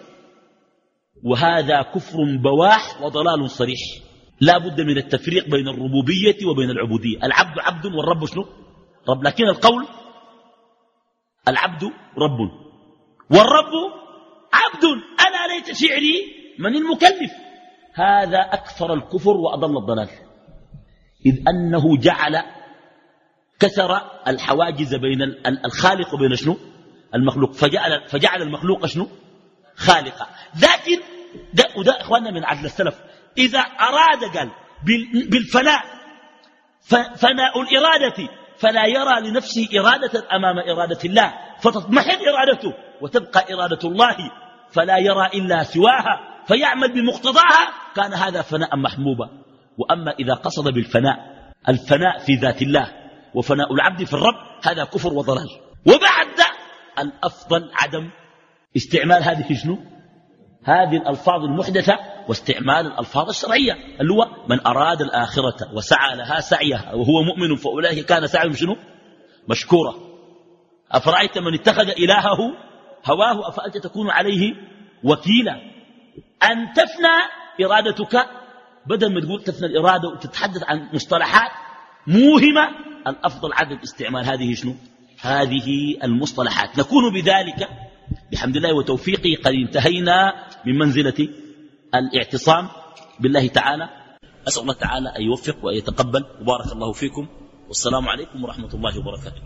[SPEAKER 1] وهذا كفر بواح وضلال صريح. لا بد من التفريق بين الربوبية وبين العبودية. العبد عبد والرب شنو؟ رب. لكن القول العبد رب. والرب عبد. أنا ليت شعري من المكلف. هذا أكثر الكفر وأضل الضلال. إذ أنه جعل كسر الحواجز بين الخالق وبين شنو؟ المخلوق. فجعل, فجعل المخلوق شنو؟ خالقا لكن ده وده إخواننا من عدل السلف. إذا أراد قال بالفناء فناء الإرادة فلا يرى لنفسه إرادة أمام إرادة الله. فتضمحل إرادته وتبقى إرادة الله. فلا يرى إلا سواها فيعمل بمقتضاها. كان هذا فناء محموبا وأما إذا قصد بالفناء الفناء في ذات الله وفناء العبد في الرب هذا كفر وضلال. وبعد الأفضل عدم استعمال هذه شنو؟ هذه الألفاظ المحدثة واستعمال الألفاظ الشرعية اللي هو من أراد الآخرة وسعى لها سعيها وهو مؤمن فأولئك كان سعيهم شنو؟ مشكورة أفرأيت من اتخذ إلهه هواه؟ أفأنت تكون عليه وكيلا. أن تفنى إرادتك؟ بدل ما تقول تفنى الإرادة وتتحدث عن مصطلحات موهمة الأفضل عدم استعمال هذه شنو؟ هذه المصطلحات. نكون بذلك بحمد الله وتوفيقه قد انتهينا من منزلة الاعتصام بالله تعالى. أسأل الله تعالى أن يوفق وأن يتقبل. وبارك الله فيكم. والسلام عليكم ورحمة الله وبركاته.